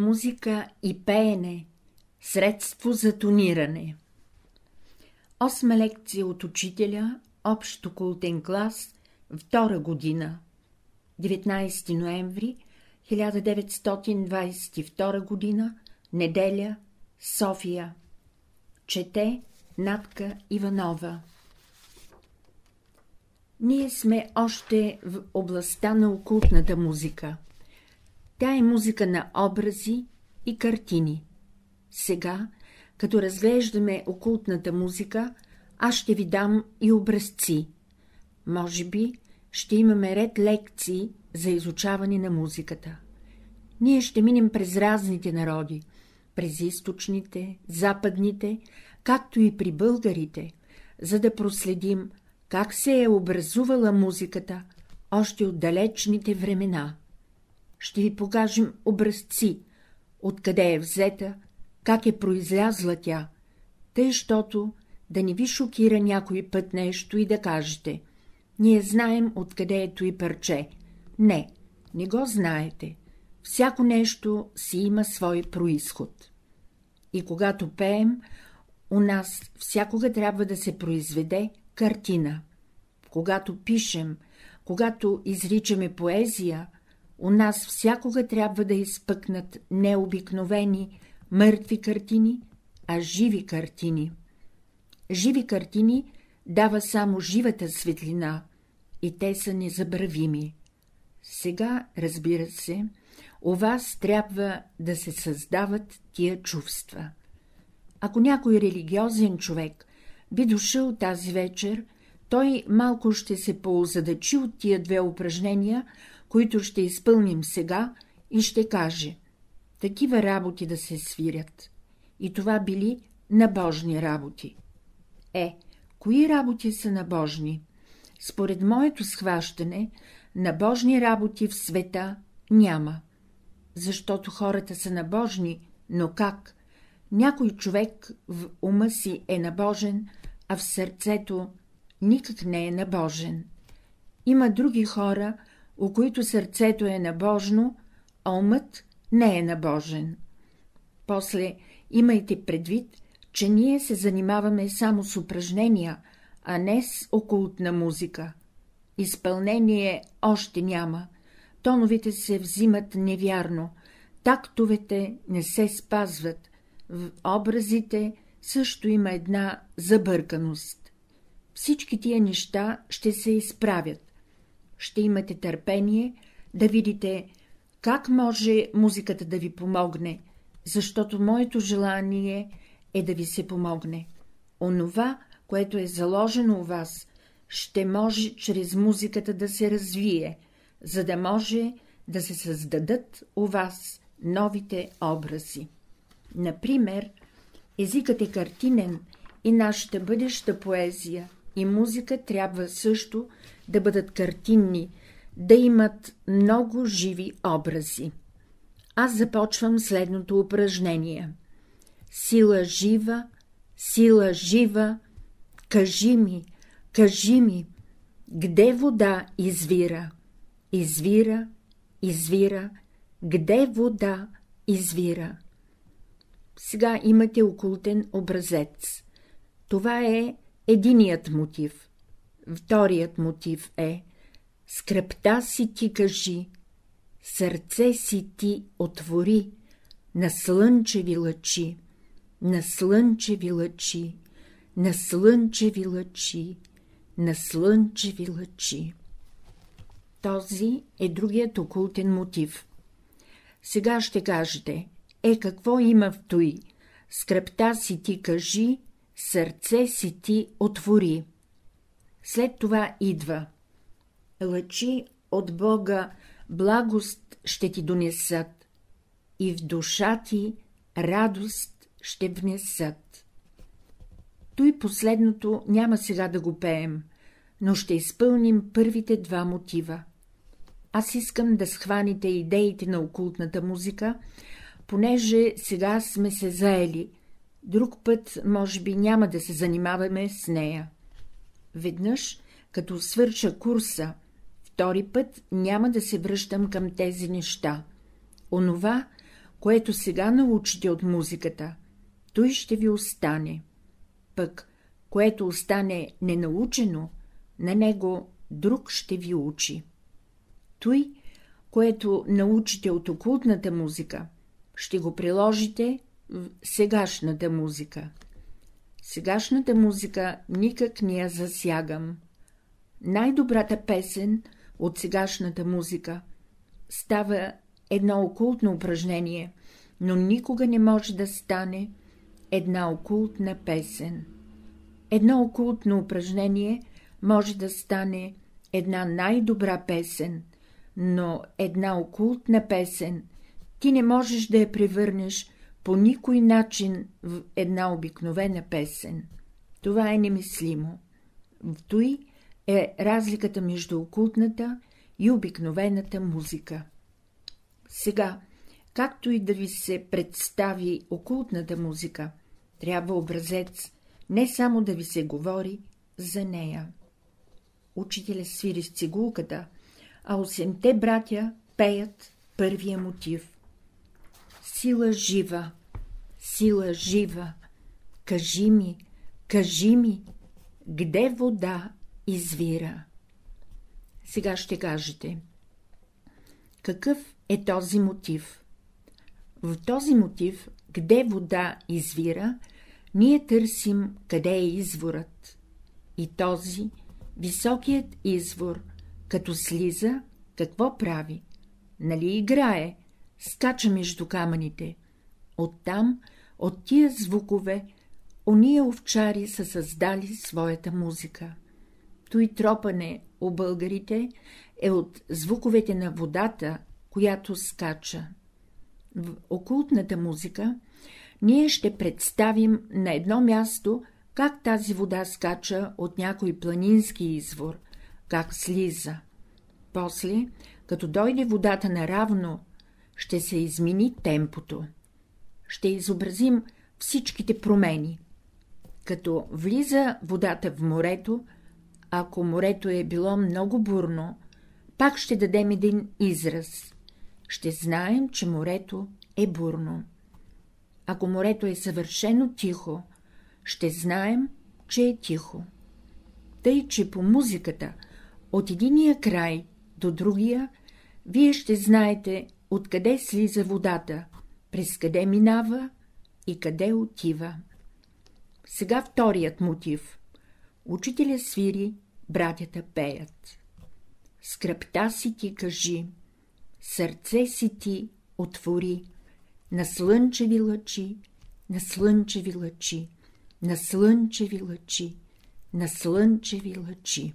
Музика и пеене – средство за тониране Осма лекция от учителя, общо култен клас, втора година, 19 ноември 1922 година, неделя, София. Чете Натка Иванова Ние сме още в областта на окултната музика. Тя е музика на образи и картини. Сега, като разглеждаме окултната музика, аз ще ви дам и образци. Може би ще имаме ред лекции за изучаване на музиката. Ние ще минем през разните народи, през източните, западните, както и при българите, за да проследим как се е образувала музиката още от далечните времена ще ви покажем образци, откъде е взета, как е произлязла тя, тъй, щото да не ви шокира някой път нещо и да кажете — ние знаем откъде е и парче. Не, не го знаете. Всяко нещо си има свой происход. И когато пеем, у нас всякога трябва да се произведе картина. Когато пишем, когато изричаме поезия, у нас всякога трябва да изпъкнат необикновени, мъртви картини, а живи картини. Живи картини дава само живата светлина, и те са незабравими. Сега, разбира се, у вас трябва да се създават тия чувства. Ако някой религиозен човек би дошъл тази вечер, той малко ще се поозадачи от тия две упражнения, които ще изпълним сега, и ще каже — такива работи да се свирят. И това били набожни работи. Е, кои работи са набожни? Според моето схващане, набожни работи в света няма. Защото хората са набожни, но как? Някой човек в ума си е набожен, а в сърцето никак не е набожен. Има други хора, у които сърцето е набожно, а умът не е набожен. После имайте предвид, че ние се занимаваме само с упражнения, а не с окултна музика. Изпълнение още няма, тоновете се взимат невярно, тактовете не се спазват, в образите също има една забърканост. Всички тия неща ще се изправят ще имате търпение да видите, как може музиката да ви помогне, защото моето желание е да ви се помогне. Онова, което е заложено у вас, ще може чрез музиката да се развие, за да може да се създадат у вас новите образи. Например, езикът е картинен и нашата бъдеща поезия и музика трябва също да бъдат картинни, да имат много живи образи. Аз започвам следното упражнение. Сила жива, сила жива, кажи ми, кажи ми, где вода извира? Извира, извира, где вода извира? Сега имате окултен образец. Това е единият мотив. Вторият мотив е — скръпта си ти кажи, сърце си ти отвори, на слънчеви лъчи, на слънчеви лъчи, на слънчеви лъчи, на слънчеви лъчи. Този е другият окултен мотив. Сега ще кажете, е какво има в той? Скръпта си ти кажи, сърце си ти отвори. След това идва. Лъчи от Бога благост ще ти донесат и в душа ти радост ще внесат. Той последното няма сега да го пеем, но ще изпълним първите два мотива. Аз искам да схваните идеите на окултната музика, понеже сега сме се заели, друг път, може би, няма да се занимаваме с нея. Веднъж, като свърша курса, втори път няма да се връщам към тези неща. Онова, което сега научите от музиката, той ще ви остане. Пък, което остане ненаучено, на него друг ще ви учи. Той, което научите от окултната музика, ще го приложите в сегашната музика. Сегашната музика никак не я засягам. Най-добрата песен от сегашната музика става едно окултно упражнение, но никога не може да стане една окултна песен. Едно окултно упражнение може да стане една най-добра песен, но една окултна песен ти не можеш да я превърнеш по никой начин в една обикновена песен. Това е немислимо. В той е разликата между окултната и обикновената музика. Сега, както и да ви се представи окултната музика, трябва образец не само да ви се говори за нея. Учителя свири с цигулката, а осемте братя пеят първия мотив. Сила жива, сила жива, кажи ми, кажи ми, где вода извира. Сега ще кажете. Какъв е този мотив? В този мотив, где вода извира, ние търсим къде е изворът. И този, високият извор, като слиза, какво прави? Нали играе, скача между камъните. Оттам, от тия звукове, ония овчари са създали своята музика. Той тропане у българите е от звуковете на водата, която скача. В окултната музика ние ще представим на едно място, как тази вода скача от някой планински извор, как слиза. После, като дойде водата наравно, ще се измени темпото. Ще изобразим всичките промени. Като влиза водата в морето, ако морето е било много бурно, пак ще дадем един израз. Ще знаем, че морето е бурно. Ако морето е съвършено тихо, ще знаем, че е тихо. Тъй, че по музиката от единия край до другия, вие ще знаете откъде слиза водата, през къде минава и къде отива. Сега вторият мотив. Учителя свири, братята пеят. Скръпта си ти кажи, сърце си ти отвори, на слънчеви лъчи, на слънчеви лъчи, на слънчеви лъчи, на слънчеви лъчи.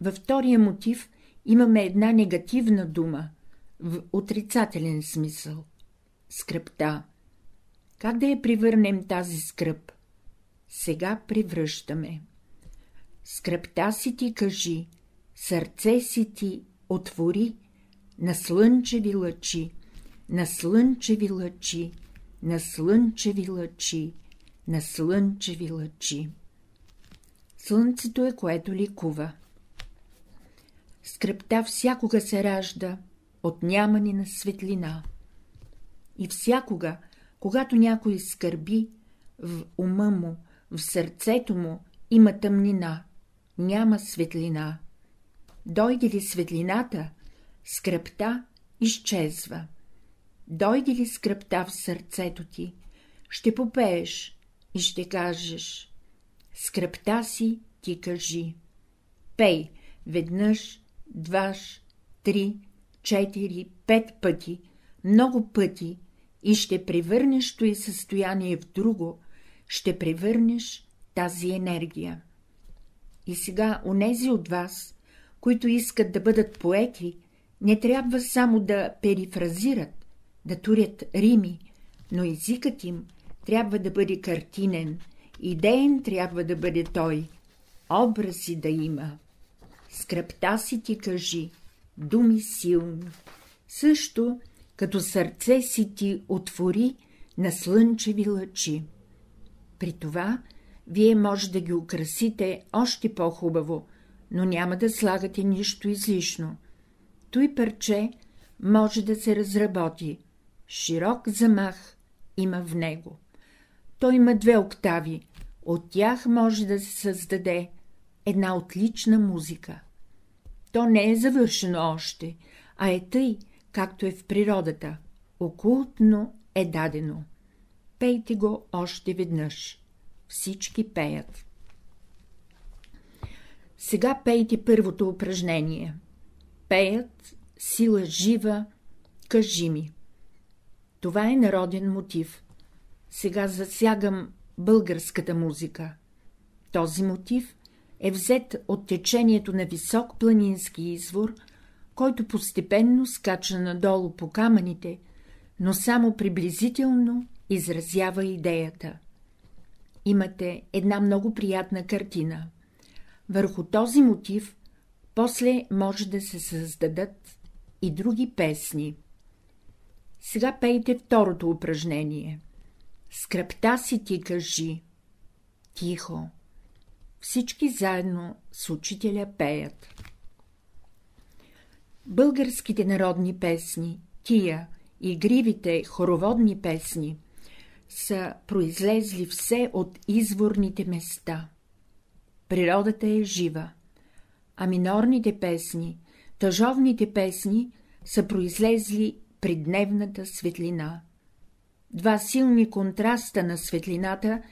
Във втория мотив имаме една негативна дума, в отрицателен смисъл — скръпта. Как да я привърнем тази скръп? Сега превръщаме. Скръпта си ти кажи, сърце си ти отвори, на слънчеви лъчи, на слънчеви лъчи, на слънчеви лъчи, на слънчеви лъчи. Слънцето е, което ликува. Скръпта всякога се ражда от нямане на светлина. И всякога, когато някой скърби, в ума му, в сърцето му има тъмнина, няма светлина. Дойде ли светлината, скръпта изчезва. Дойде ли скръпта в сърцето ти, ще попееш и ще кажеш — скръпта си ти кажи. Пей веднъж, дваш, три, четири, пет пъти, много пъти и ще превърнеш и състояние в друго, ще превърнеш тази енергия. И сега онези от вас, които искат да бъдат поети, не трябва само да перифразират, да турят рими, но езикът им трябва да бъде картинен, идеен трябва да бъде той, образи да има. Скръпта си ти кажи, думи силни, също като сърце си ти отвори на слънчеви лъчи. При това вие може да ги украсите още по-хубаво, но няма да слагате нищо излишно. Той парче може да се разработи, широк замах има в него. Той има две октави, от тях може да се създаде една отлична музика. То не е завършено още, а е тъй, както е в природата. Окултно е дадено. Пейте го още веднъж. Всички пеят. Сега пейте първото упражнение. Пеят сила жива, кажи ми. Това е народен мотив. Сега засягам българската музика. Този мотив е взет от течението на висок планински извор, който постепенно скача надолу по камъните, но само приблизително изразява идеята. Имате една много приятна картина. Върху този мотив после може да се създадат и други песни. Сега пейте второто упражнение. Скръпта си ти кажи. Тихо. Всички заедно с учителя пеят. Българските народни песни, тия, игривите хороводни песни, са произлезли все от изворните места. Природата е жива, а минорните песни, тъжовните песни са произлезли при дневната светлина. Два силни контраста на светлината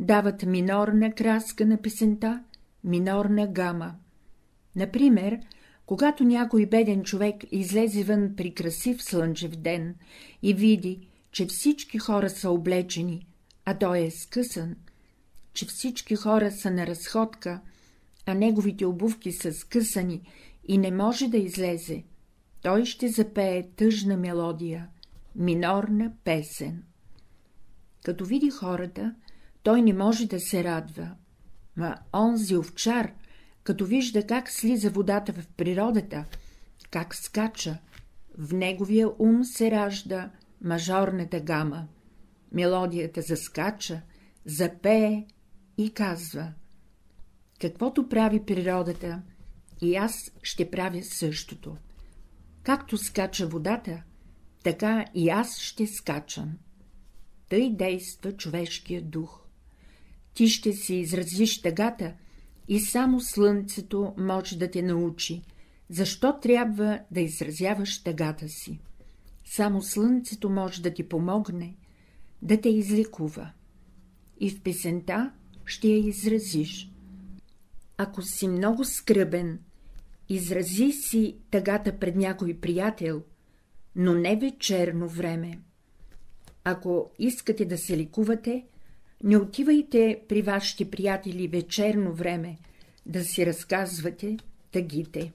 дават минорна краска на песента, минорна гама. Например, когато някой беден човек излезе вън при красив слънчев ден и види, че всички хора са облечени, а той е скъсан, че всички хора са на разходка, а неговите обувки са скъсани и не може да излезе, той ще запее тъжна мелодия, минорна песен. Като види хората, той не може да се радва. Ма онзи овчар, като вижда как слиза водата в природата, как скача, в неговия ум се ражда мажорната гама. Мелодията заскача, запее и казва — каквото прави природата, и аз ще правя същото. Както скача водата, така и аз ще скачам. Тъй действа човешкият дух. Ти ще си изразиш тъгата и само слънцето може да те научи, защо трябва да изразяваш тъгата си. Само слънцето може да ти помогне, да те излекува. И в песента ще я изразиш. Ако си много скръбен, изрази си тъгата пред някой приятел, но не вечерно време. Ако искате да се ликувате, не отивайте при вашите приятели вечерно време да си разказвате тъгите.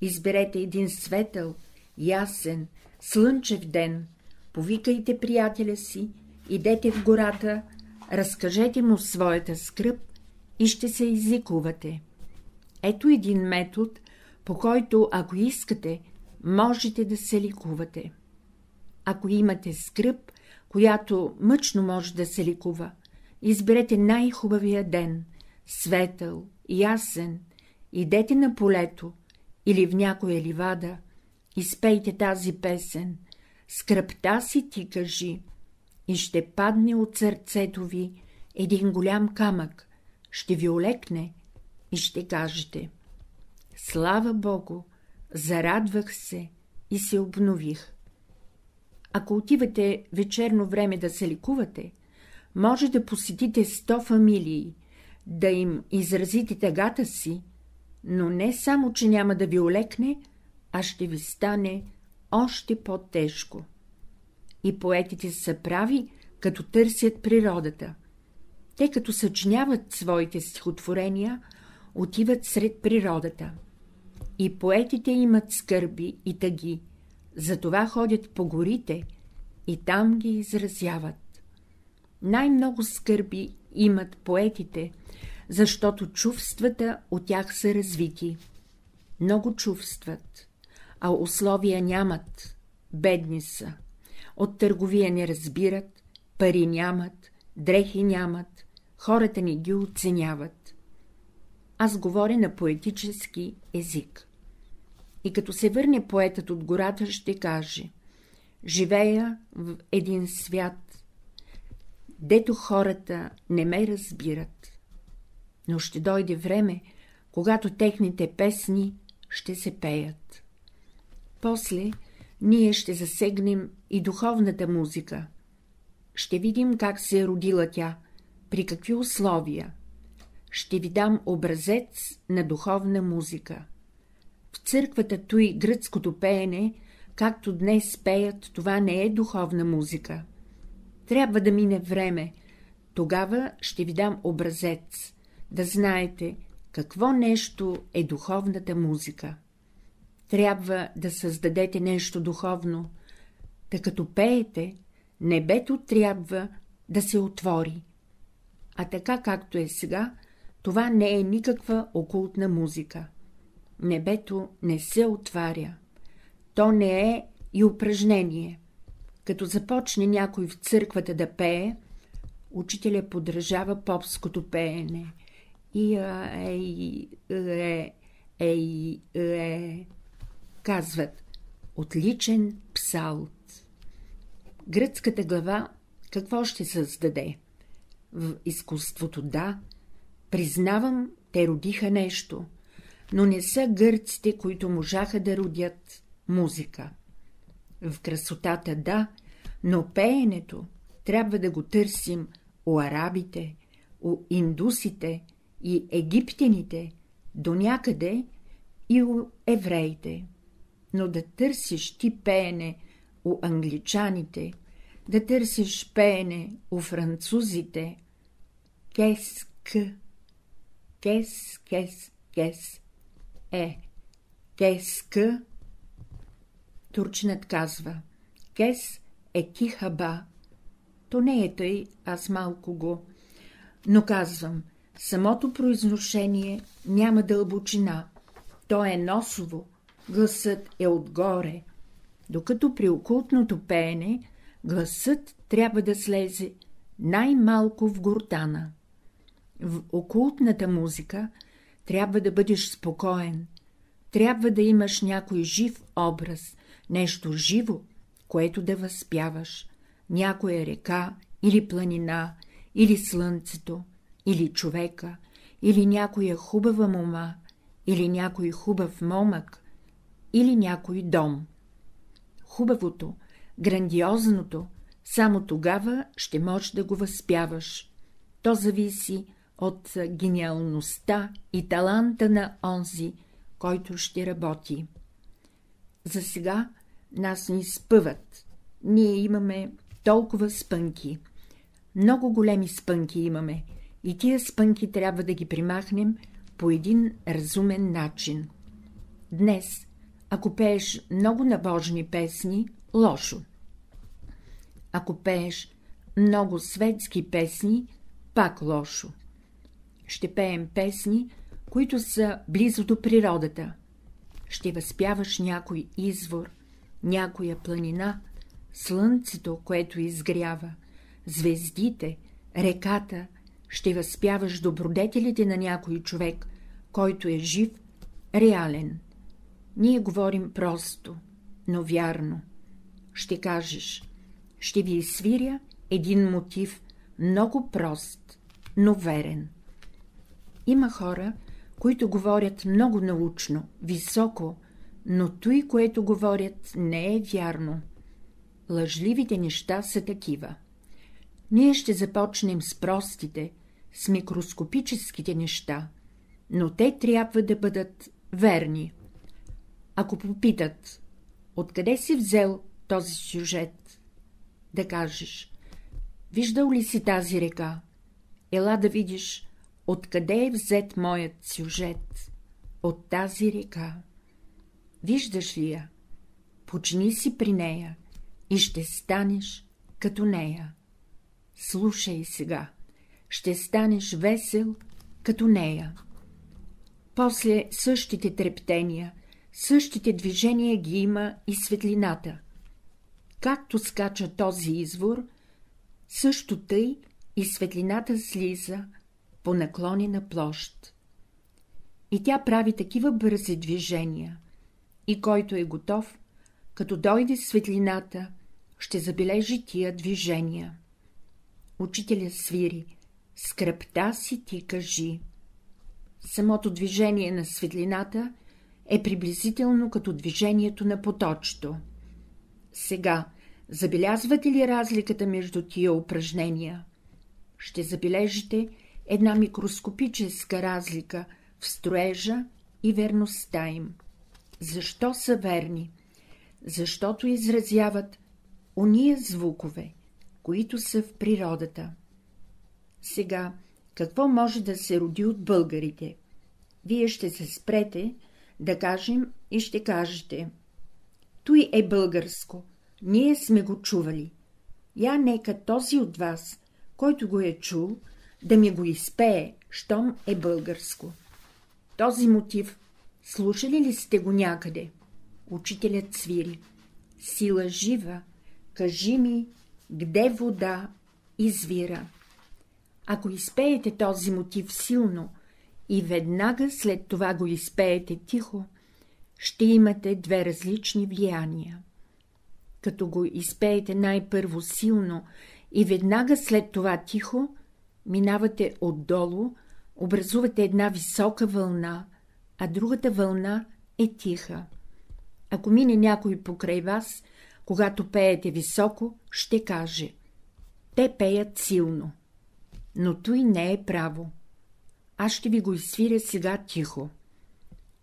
Изберете един светъл, ясен, слънчев ден, повикайте приятеля си, идете в гората, разкажете му своята скръп и ще се изликувате. Ето един метод, по който, ако искате, можете да се ликувате. Ако имате скръп, която мъчно може да се ликува, изберете най-хубавия ден, светъл, ясен, идете на полето или в някоя ливада, изпейте тази песен, скръпта си ти кажи, и ще падне от сърцето ви един голям камък, ще ви олекне и ще кажете — Слава Богу, зарадвах се и се обнових. Ако отивате вечерно време да се ликувате, може да посетите сто фамилии, да им изразите тъгата си, но не само, че няма да ви олекне, а ще ви стане още по-тежко. И поетите са прави, като търсят природата. Те, като съчиняват своите стихотворения, отиват сред природата. И поетите имат скърби и тъги, затова ходят по горите и там ги изразяват. Най-много скърби имат поетите, защото чувствата от тях са развити. Много чувстват, а условия нямат, бедни са. От търговия не разбират, пари нямат, дрехи нямат, хората не ги оценяват. Аз говоря на поетически език. И като се върне поетът от гората, ще каже живея в един свят, дето хората не ме разбират. Но ще дойде време, когато техните песни ще се пеят. После ние ще засегнем и духовната музика. Ще видим как се е родила тя, при какви условия. Ще ви дам образец на духовна музика. В църквата той гръцкото пеене, както днес пеят, това не е духовна музика. Трябва да мине време, тогава ще ви дам образец, да знаете, какво нещо е духовната музика. Трябва да създадете нещо духовно, тъй като пеете, небето трябва да се отвори. А така както е сега, това не е никаква окултна музика. Небето не се отваря. То не е и упражнение. Като започне някой в църквата да пее, учителя подражава попското пеене. И а, ей, е, ей, е, казват отличен псалт. Гръцката глава какво ще създаде? В изкуството да, признавам, те родиха нещо, но не са гърците, които можаха да родят музика. В красотата да, но пеенето трябва да го търсим у арабите, у индусите и египтяните, до някъде и у евреите но да търсиш ти пеене у англичаните, да търсиш пеене у французите, кес, к, кес, кес, кес, е, кес, к, турчинът казва, кес е кихаба, то не е тъй, аз малко го, но казвам, самото произношение няма дълбочина, то е носово, гласът е отгоре, докато при окултното пеене гласът трябва да слезе най-малко в гортана. В окултната музика трябва да бъдеш спокоен, трябва да имаш някой жив образ, нещо живо, което да възпяваш, някоя река или планина, или слънцето, или човека, или някоя хубава мома, или някой хубав момък, или някой дом. Хубавото, грандиозното, само тогава ще можеш да го възпяваш. То зависи от гениалността и таланта на онзи, който ще работи. За сега нас ни спъват. Ние имаме толкова спънки. Много големи спънки имаме и тия спънки трябва да ги примахнем по един разумен начин. Днес ако пееш много набожни песни, лошо. Ако пееш много светски песни, пак лошо. Ще пеем песни, които са близо до природата. Ще възпяваш някой извор, някоя планина, слънцето, което изгрява, звездите, реката, ще възпяваш добродетелите на някой човек, който е жив, реален. Ние говорим просто, но вярно. Ще кажеш, ще ви свиря един мотив, много прост, но верен. Има хора, които говорят много научно, високо, но той, което говорят, не е вярно. Лъжливите неща са такива. Ние ще започнем с простите, с микроскопическите неща, но те трябва да бъдат верни. Ако попитат, откъде си взел този сюжет, да кажеш, виждал ли си тази река? Ела да видиш, откъде е взет моят сюжет, от тази река. Виждаш ли я? Почини си при нея и ще станеш като нея. Слушай сега, ще станеш весел като нея. После същите трептения, Същите движения ги има и светлината. Както скача този извор, също тъй и светлината слиза по наклонена площ. И тя прави такива бързи движения, и който е готов, като дойде светлината, ще забележи тия движения. Учителя свири, скръпта си ти кажи. Самото движение на светлината е приблизително като движението на поточето. Сега, забелязвате ли разликата между тия упражнения? Ще забележите една микроскопическа разлика в строежа и верността им. Защо са верни? Защото изразяват ония звукове, които са в природата. Сега, какво може да се роди от българите? Вие ще се спрете, да кажем, и ще кажете. Той е българско, ние сме го чували. Я нека този от вас, който го е чул, да ми го изпее, щом е българско. Този мотив, слушали ли сте го някъде? Учителят свири. Сила жива, кажи ми, где вода извира. Ако изпеете този мотив силно и веднага след това го изпеете тихо, ще имате две различни влияния. Като го изпеете най-първо силно и веднага след това тихо, минавате отдолу, образувате една висока вълна, а другата вълна е тиха. Ако мине някой покрай вас, когато пеете високо, ще каже — те пеят силно. Но той не е право. Аз ще ви го изсвиря сега тихо.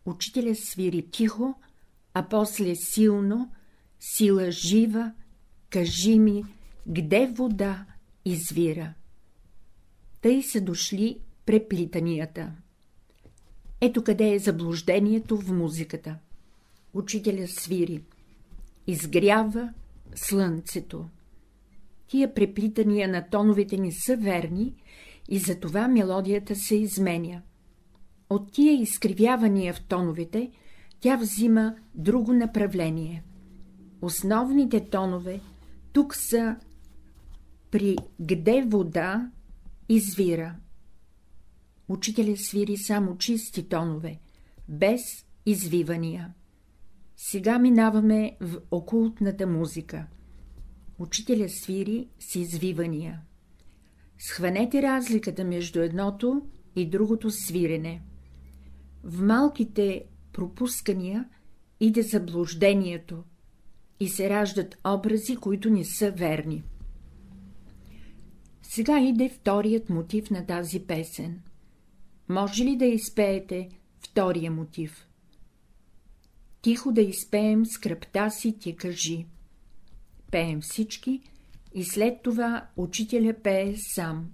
Учителя свири тихо, а после силно, сила жива, кажи ми, где вода извира. Тъй са дошли преплитанията. Ето къде е заблуждението в музиката. Учителя свири. Изгрява слънцето. Тия преплитания на тоновете ни са верни и затова мелодията се изменя. От тия изкривявания в тоновете тя взима друго направление. Основните тонове тук са при где вода извира. Учителя свири само чисти тонове, без извивания. Сега минаваме в окултната музика. Учителя свири с извивания. Схванете разликата между едното и другото свирене. В малките пропускания иде заблуждението и се раждат образи, които не са верни. Сега иде вторият мотив на тази песен. Може ли да изпеете втория мотив? Тихо да изпеем скръпта си ти кажи. Пеем всички и след това учителя пее сам.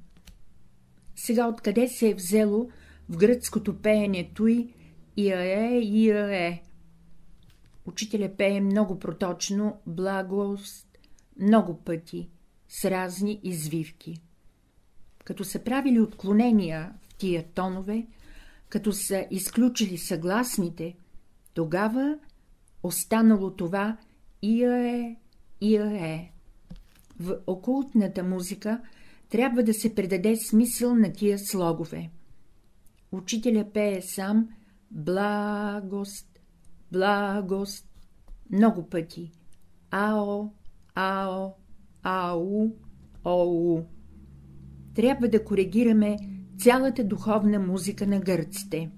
Сега откъде се е взело в гръцкото пеене той Иае, Иае? Учителя пее много проточно, благост, много пъти, с разни извивки. Като са правили отклонения в тия тонове, като са изключили съгласните, тогава останало това Иае, Иае. В окултната музика трябва да се предаде смисъл на тия слогове. Учителя пее сам благост, благост, много пъти. Ао, ао, ау, оу. Трябва да коригираме цялата духовна музика на гърците.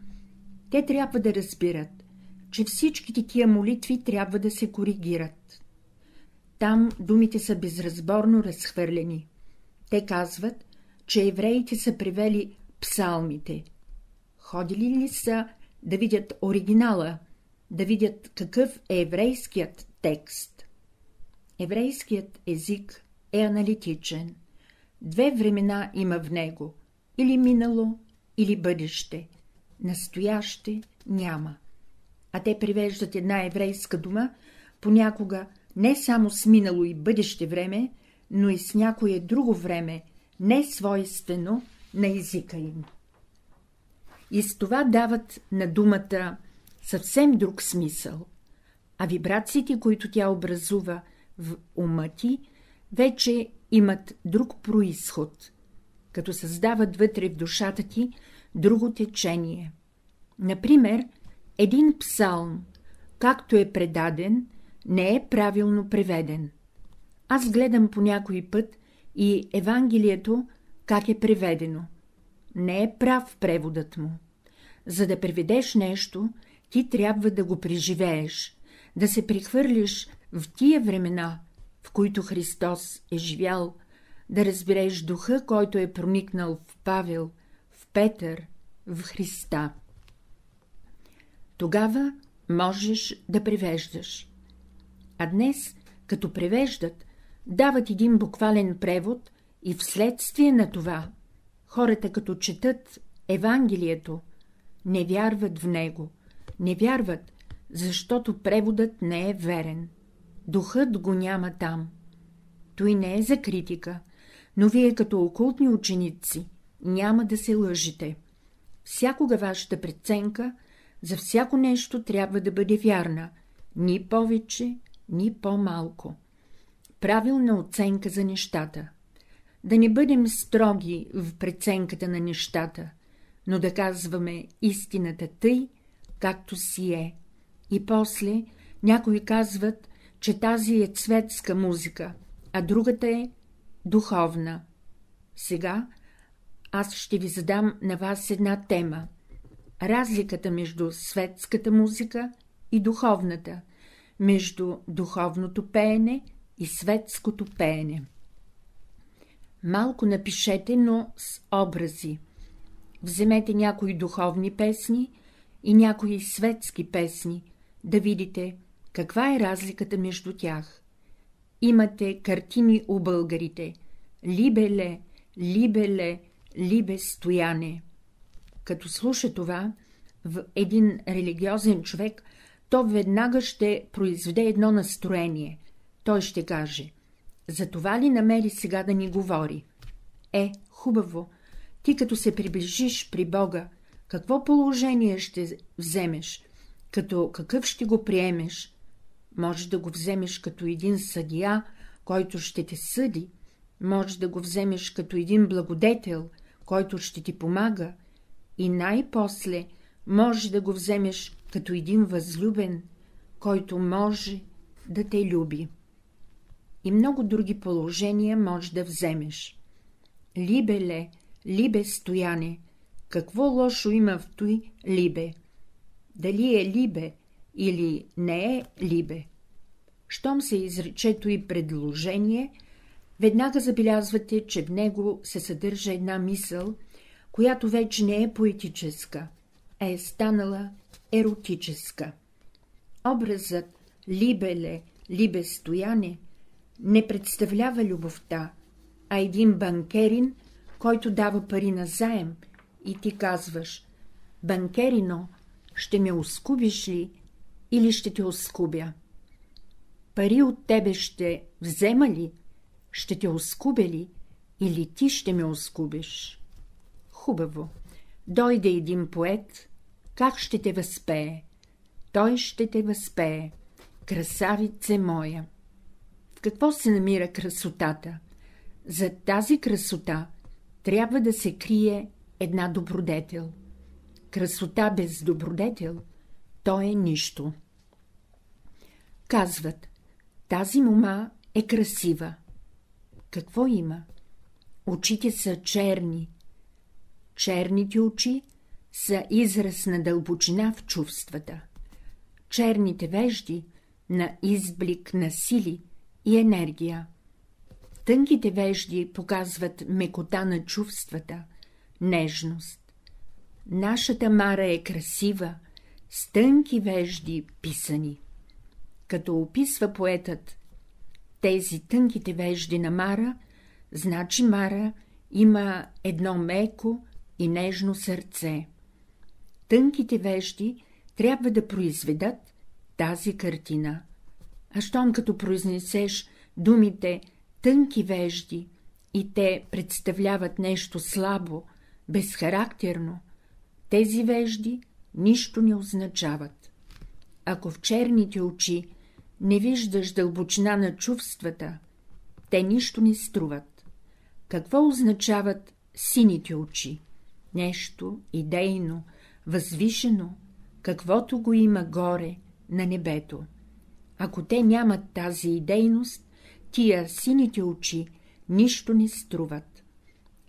Те трябва да разбират, че всичките тия молитви трябва да се коригират. Там думите са безразборно разхвърлени. Те казват, че евреите са привели псалмите. Ходили ли са да видят оригинала, да видят какъв е еврейският текст? Еврейският език е аналитичен. Две времена има в него – или минало, или бъдеще. Настояще няма. А те привеждат една еврейска дума, понякога не само с минало и бъдеще време, но и с някое друго време, не свойствено на езика им. И с това дават на думата съвсем друг смисъл, а вибрациите, които тя образува в ума ти, вече имат друг происход, като създават вътре в душата ти друго течение. Например, един псалм, както е предаден, не е правилно преведен. Аз гледам по някой път и Евангелието как е преведено. Не е прав преводът му. За да преведеш нещо, ти трябва да го преживееш, да се прихвърлиш в тия времена, в които Христос е живял, да разбереш духа, който е проникнал в Павел, в Петър, в Христа. Тогава можеш да превеждаш. А днес, като превеждат, дават един буквален превод и вследствие на това хората, като четат Евангелието, не вярват в него, не вярват, защото преводът не е верен. Духът го няма там. Той не е за критика, но вие като окултни ученици няма да се лъжите. Всякога вашата преценка за всяко нещо трябва да бъде вярна, ни повече, ни по-малко. Правилна оценка за нещата. Да не бъдем строги в преценката на нещата, но да казваме истината тъй, както си е. И после някои казват, че тази е цветска музика, а другата е духовна. Сега аз ще ви задам на вас една тема — разликата между светската музика и духовната, между духовното пеене и светското пеене. Малко напишете, но с образи. Вземете някои духовни песни и някои светски песни, да видите каква е разликата между тях. Имате картини у българите — либеле, либеле, либе стояне. Като слуша това, в един религиозен човек, то веднага ще произведе едно настроение. Той ще каже — за това ли намери сега да ни говори? Е, хубаво, ти като се приближиш при Бога, какво положение ще вземеш, като какъв ще го приемеш? Може да го вземеш като един съдия, който ще те съди, може да го вземеш като един благодетел, който ще ти помага, и най-после може да го вземеш като един възлюбен, който може да те люби. И много други положения може да вземеш. Либеле, либе стояне, какво лошо има в той либе? Дали е либе или не е либе? Щом се изрече и предложение, веднага забелязвате, че в него се съдържа една мисъл, която вече не е поетическа, а е станала еротическа. Образът либеле, либе стояне не представлява любовта, а един банкерин, който дава пари на заем и ти казваш — банкерино, ще ме оскубиш ли или ще те оскубя? Пари от тебе ще взема ли, ще те оскубя ли или ти ще ме оскубиш? Хубаво. Дойде един поет, как ще те възпее? Той ще те възпее. Красавице моя! В какво се намира красотата? За тази красота трябва да се крие една добродетел. Красота без добродетел — то е нищо. Казват, тази мома е красива. Какво има? Очите са черни. Черните очи са израз на дълбочина в чувствата. Черните вежди на изблик на сили и енергия. Тънките вежди показват мекота на чувствата, нежност. Нашата Мара е красива, с тънки вежди писани. Като описва поетът тези тънките вежди на Мара, значи Мара има едно меко и нежно сърце. Тънките вежди трябва да произведат тази картина. А щом като произнесеш думите тънки вежди и те представляват нещо слабо, безхарактерно, тези вежди нищо не означават. Ако в черните очи не виждаш дълбочина на чувствата, те нищо не струват. Какво означават сините очи? Нещо идейно, възвишено, каквото го има горе, на небето. Ако те нямат тази идейност, тия сините очи нищо не струват.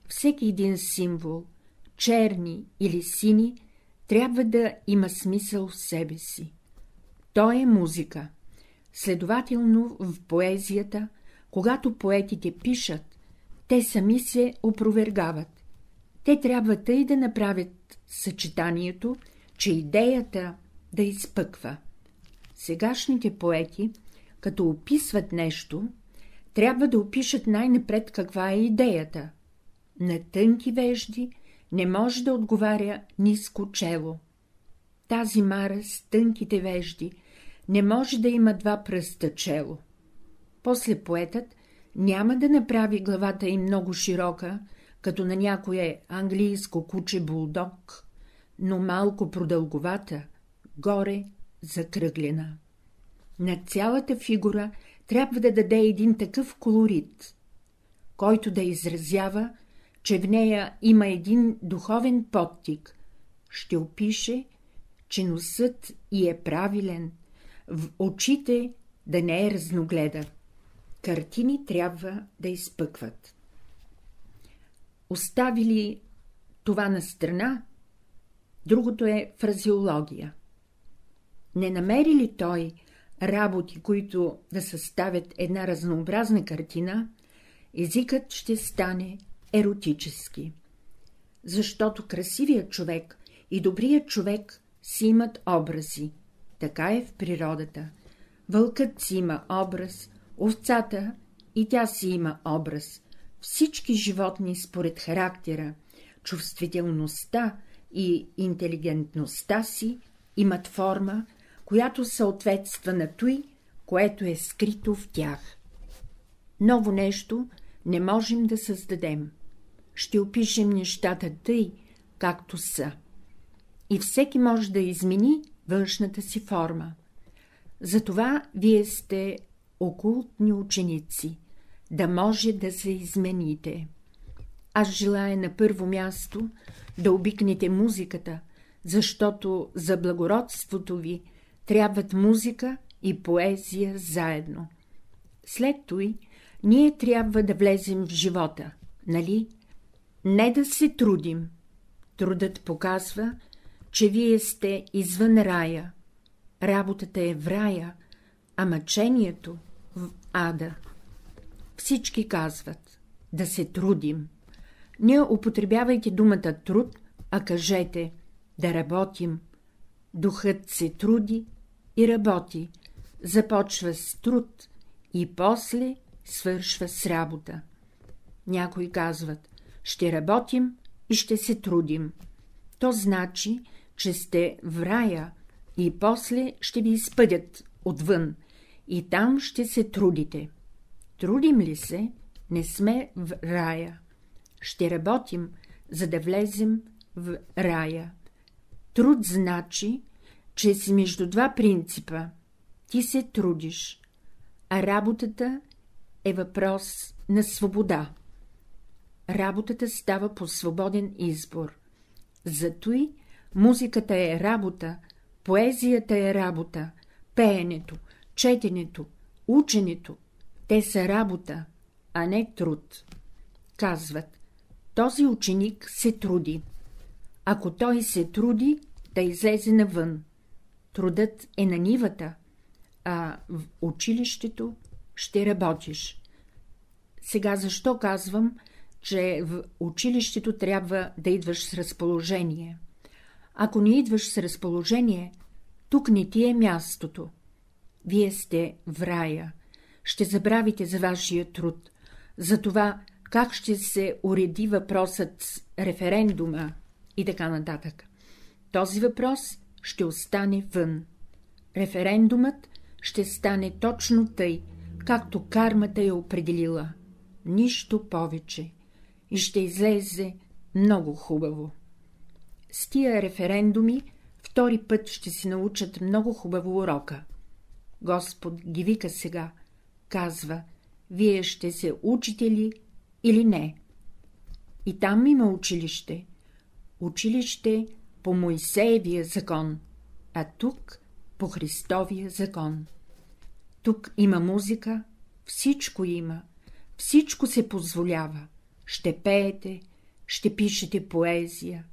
Всеки един символ, черни или сини, трябва да има смисъл в себе си. То е музика. Следователно в поезията, когато поетите пишат, те сами се опровергават. Те трябва тъй да направят съчетанието, че идеята да изпъква. Сегашните поети, като описват нещо, трябва да опишат най-напред каква е идеята. На тънки вежди не може да отговаря ниско чело. Тази мара с тънките вежди не може да има два пръста чело. После поетът няма да направи главата им много широка, като на някое английско куче булдог, но малко продълговата, горе закръглена. На цялата фигура трябва да даде един такъв колорит, който да изразява, че в нея има един духовен подтик, ще опише, че носът и е правилен, в очите да не е разногледа. Картини трябва да изпъкват. Оставили това на страна, другото е фразеология. Не намери ли той работи, които да съставят една разнообразна картина, езикът ще стане еротически. Защото красивият човек и добрият човек си имат образи. Така е в природата. Вълкът си има образ, овцата и тя си има образ. Всички животни според характера, чувствителността и интелигентността си имат форма, която съответства на той, което е скрито в тях. Ново нещо не можем да създадем. Ще опишем нещата тъй, както са. И всеки може да измени външната си форма. Затова вие сте окултни ученици, да може да се измените. Аз желая на първо място да обикнете музиката, защото за благородството ви трябват музика и поезия заедно. След той ние трябва да влезем в живота, нали? Не да се трудим. Трудът показва, че вие сте извън рая. Работата е в рая, а мъчението в ада. Всички казват да се трудим. Не употребявайте думата труд, а кажете да работим. Духът се труди и работи, започва с труд и после свършва с работа. Някои казват, ще работим и ще се трудим. То значи, че сте в рая и после ще ви изпъдят отвън и там ще се трудите. Трудим ли се, не сме в рая. Ще работим, за да влезем в рая. Труд значи, че си между два принципа. Ти се трудиш, а работата е въпрос на свобода. Работата става по свободен избор. Затои музиката е работа, поезията е работа, пеенето, четенето, ученето, те са работа, а не труд. Казват, този ученик се труди. Ако той се труди, да излезе навън. Трудът е на нивата, а в училището ще работиш. Сега защо казвам, че в училището трябва да идваш с разположение? Ако не идваш с разположение, тук не ти е мястото. Вие сте в рая, ще забравите за вашия труд, за това как ще се уреди въпросът с референдума и така нататък. Този въпрос ще остане вън. Референдумът ще стане точно тъй, както кармата е определила. Нищо повече. И ще излезе много хубаво. С тия референдуми втори път ще си научат много хубаво урока. Господ ги вика сега, казва, вие ще се учите ли или не. И там има училище. Училище по Моисеевия закон, а тук по Христовия закон. Тук има музика, всичко има, всичко се позволява. Ще пеете, ще пишете поезия,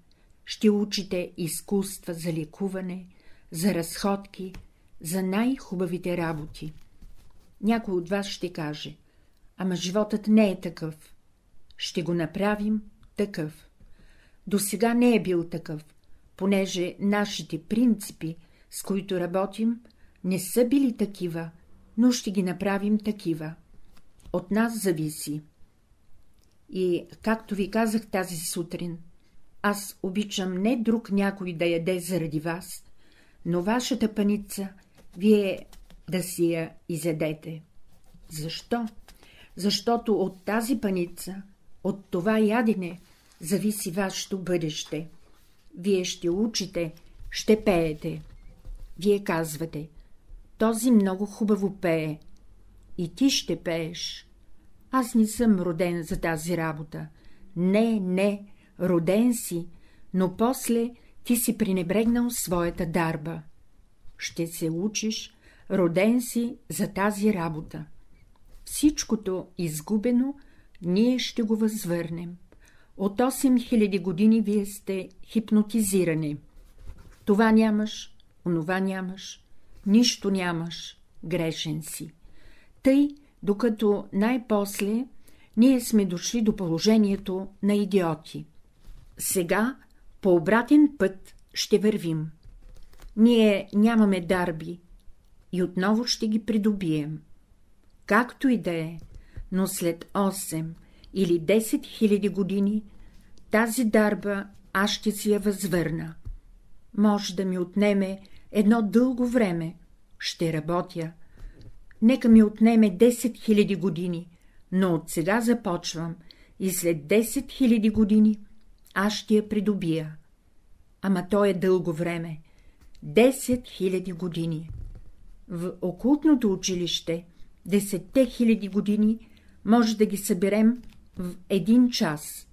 ще учите изкуства за лекуване, за разходки, за най-хубавите работи. Някой от вас ще каже, ама животът не е такъв. Ще го направим такъв. До сега не е бил такъв, понеже нашите принципи, с които работим, не са били такива, но ще ги направим такива. От нас зависи. И, както ви казах тази сутрин, аз обичам не друг някой да яде заради вас, но вашата паница вие да си я изядете. Защо? Защото от тази паница, от това ядене, зависи вашето бъдеще. Вие ще учите, ще пеете. Вие казвате, този много хубаво пее. И ти ще пееш. Аз не съм роден за тази работа. Не, не, роден си, но после ти си пренебрегнал своята дарба. Ще се учиш, роден си за тази работа. Всичкото изгубено ние ще го възвърнем. От 8000 години вие сте хипнотизирани. Това нямаш, онова нямаш, нищо нямаш, грешен си. Тъй, докато най-после ние сме дошли до положението на идиоти. Сега по обратен път ще вървим. Ние нямаме дарби и отново ще ги придобием. Както и да е, но след 8 или 10 хиляди години тази дарба аз ще си я възвърна. Може да ми отнеме едно дълго време, ще работя. Нека ми отнеме 10 хиляди години, но от сега започвам и след 10 хиляди години аз ще я придобия. Ама то е дълго време. 10 хиляди години. В окултното училище десетте хиляди години може да ги съберем в един час.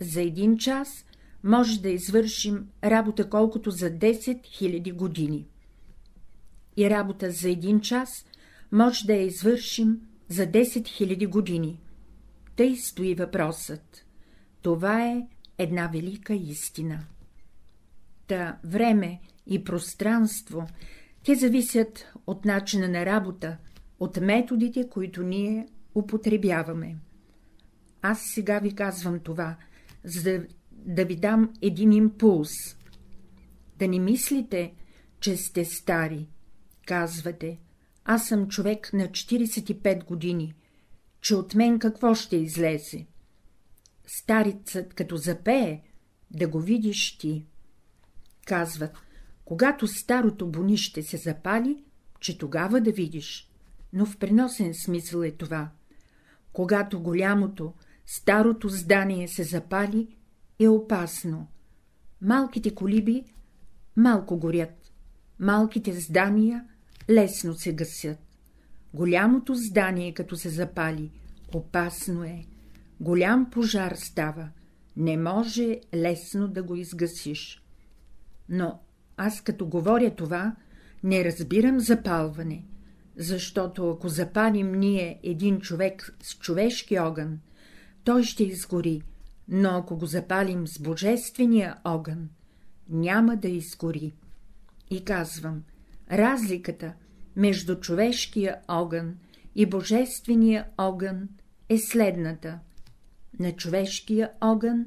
За един час може да извършим работа колкото за 10 000 години. И работа за един час може да я извършим за 10 000 години. Тъй стои въпросът. Това е една велика истина. Та време и пространство, те зависят от начина на работа, от методите, които ние употребяваме. Аз сега ви казвам това, за да, да ви дам един импулс. Да не мислите, че сте стари. Казвате, аз съм човек на 45 години, че от мен какво ще излезе? Старицът, като запее, да го видиш ти. Казват, когато старото бонище се запали, че тогава да видиш, но в преносен смисъл е това. Когато голямото, старото здание се запали, е опасно. Малките колиби малко горят, малките здания лесно се гасят. Голямото здание, като се запали, опасно е. Голям пожар става, не може лесно да го изгасиш. Но аз като говоря това, не разбирам запалване, защото ако запалим ние един човек с човешки огън, той ще изгори, но ако го запалим с божествения огън, няма да изгори. И казвам, разликата между човешкия огън и божествения огън е следната. На човешкия огън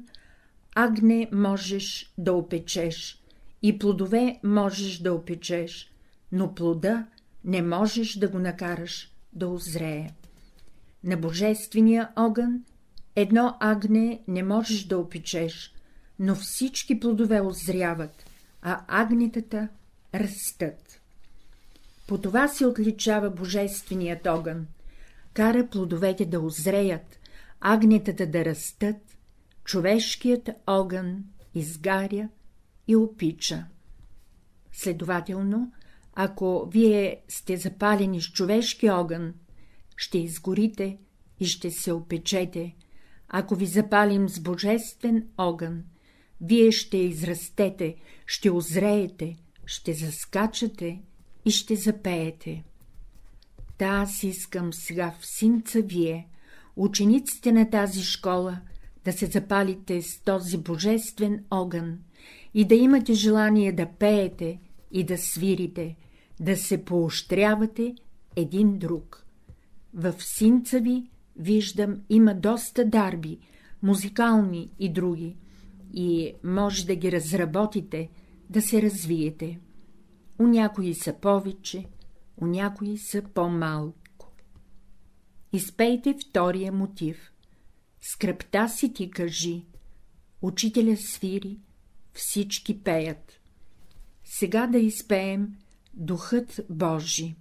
агне можеш да опечеш и плодове можеш да опечеш, но плода не можеш да го накараш да озрее. На божествения огън едно агне не можеш да опечеш, но всички плодове озряват, а агнетата растат. По това се отличава божественият огън, кара плодовете да озреят, агнетата да растат, човешкият огън изгаря и опича. Следователно, ако вие сте запалени с човешки огън, ще изгорите и ще се опечете. Ако ви запалим с божествен огън, вие ще израстете, ще озреете, ще заскачате и ще запеете. Та аз искам сега в синца вие, учениците на тази школа, да се запалите с този божествен огън и да имате желание да пеете и да свирите, да се поощрявате един друг. В синца ви, виждам, има доста дарби, музикални и други, и може да ги разработите, да се развиете. У някои са повече, у някои са по-малко. Изпейте втория мотив. Скръпта си ти кажи. Учителя свири, всички пеят. Сега да изпеем Духът Божи.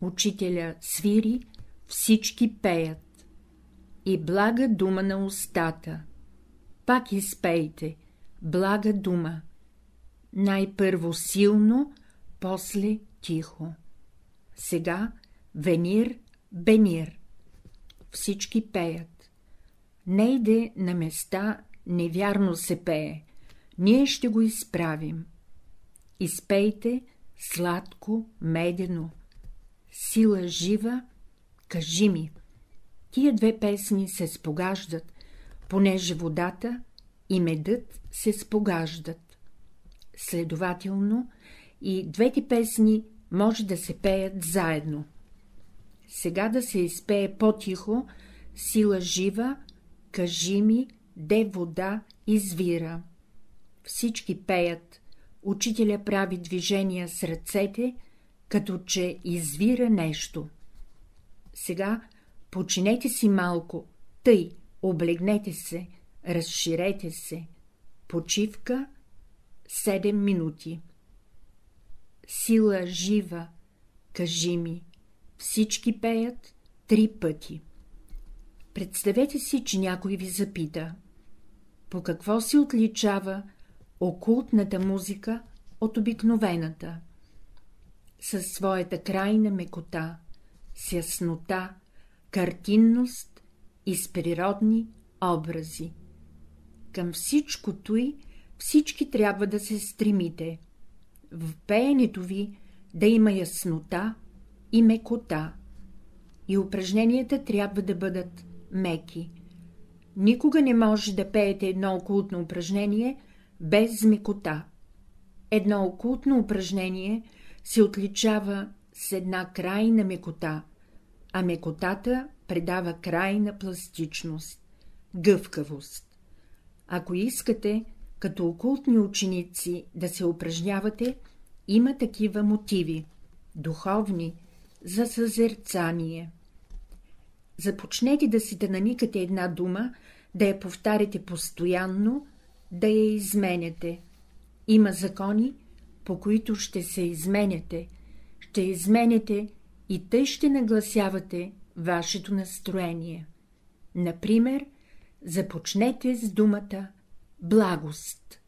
Учителя свири, всички пеят. И блага дума на устата. Пак изпейте, блага дума. Най-първо силно, после тихо. Сега Венир, Бенир. Всички пеят. Не иде на места, невярно се пее. Ние ще го изправим. Изпейте сладко, медено. Сила жива, кажи ми. Тия две песни се спогаждат, понеже водата и медът се спогаждат. Следователно, и двете песни може да се пеят заедно. Сега да се изпее по-тихо, сила жива, кажи ми, де вода извира. Всички пеят, учителя прави движения с ръцете, като че извира нещо. Сега починете си малко, тъй, облегнете се, разширете се. Почивка 7 минути. Сила жива, кажи ми, всички пеят три пъти. Представете си, че някой ви запита. По какво се отличава окултната музика от обикновената? Със своята крайна мекота, с яснота, картинност и с природни образи. Към всичко той всички трябва да се стремите. В пеенето ви да има яснота и мекота. И упражненията трябва да бъдат меки. Никога не може да пеете едно окултно упражнение без мекота. Едно окултно упражнение се отличава с една крайна мекота, а мекотата предава крайна пластичност, гъвкавост. Ако искате, като окултни ученици, да се упражнявате, има такива мотиви, духовни, за съзерцание. Започнете да си да наникате една дума, да я повтаряте постоянно, да я изменяте. Има закони, по които ще се изменяте, ще изменяте и тъй ще нагласявате вашето настроение. Например, започнете с думата благост.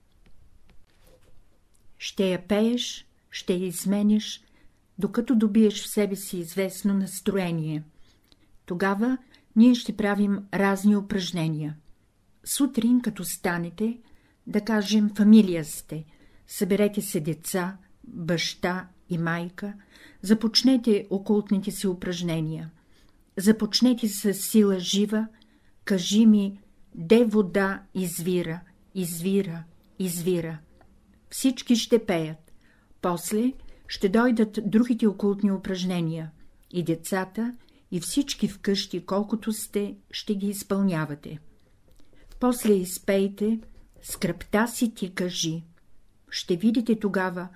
Ще я пееш, ще я изменяш, докато добиеш в себе си известно настроение. Тогава ние ще правим разни упражнения. Сутрин, като станете, да кажем фамилия сте, съберете се деца, баща и майка, започнете окултните си упражнения. Започнете с сила жива, кажи ми, де вода извира, извира, извира. Всички ще пеят. После ще дойдат другите окултни упражнения. И децата, и всички вкъщи, колкото сте, ще ги изпълнявате. После изпейте, скръпта си ти кажи. Ще видите тогава,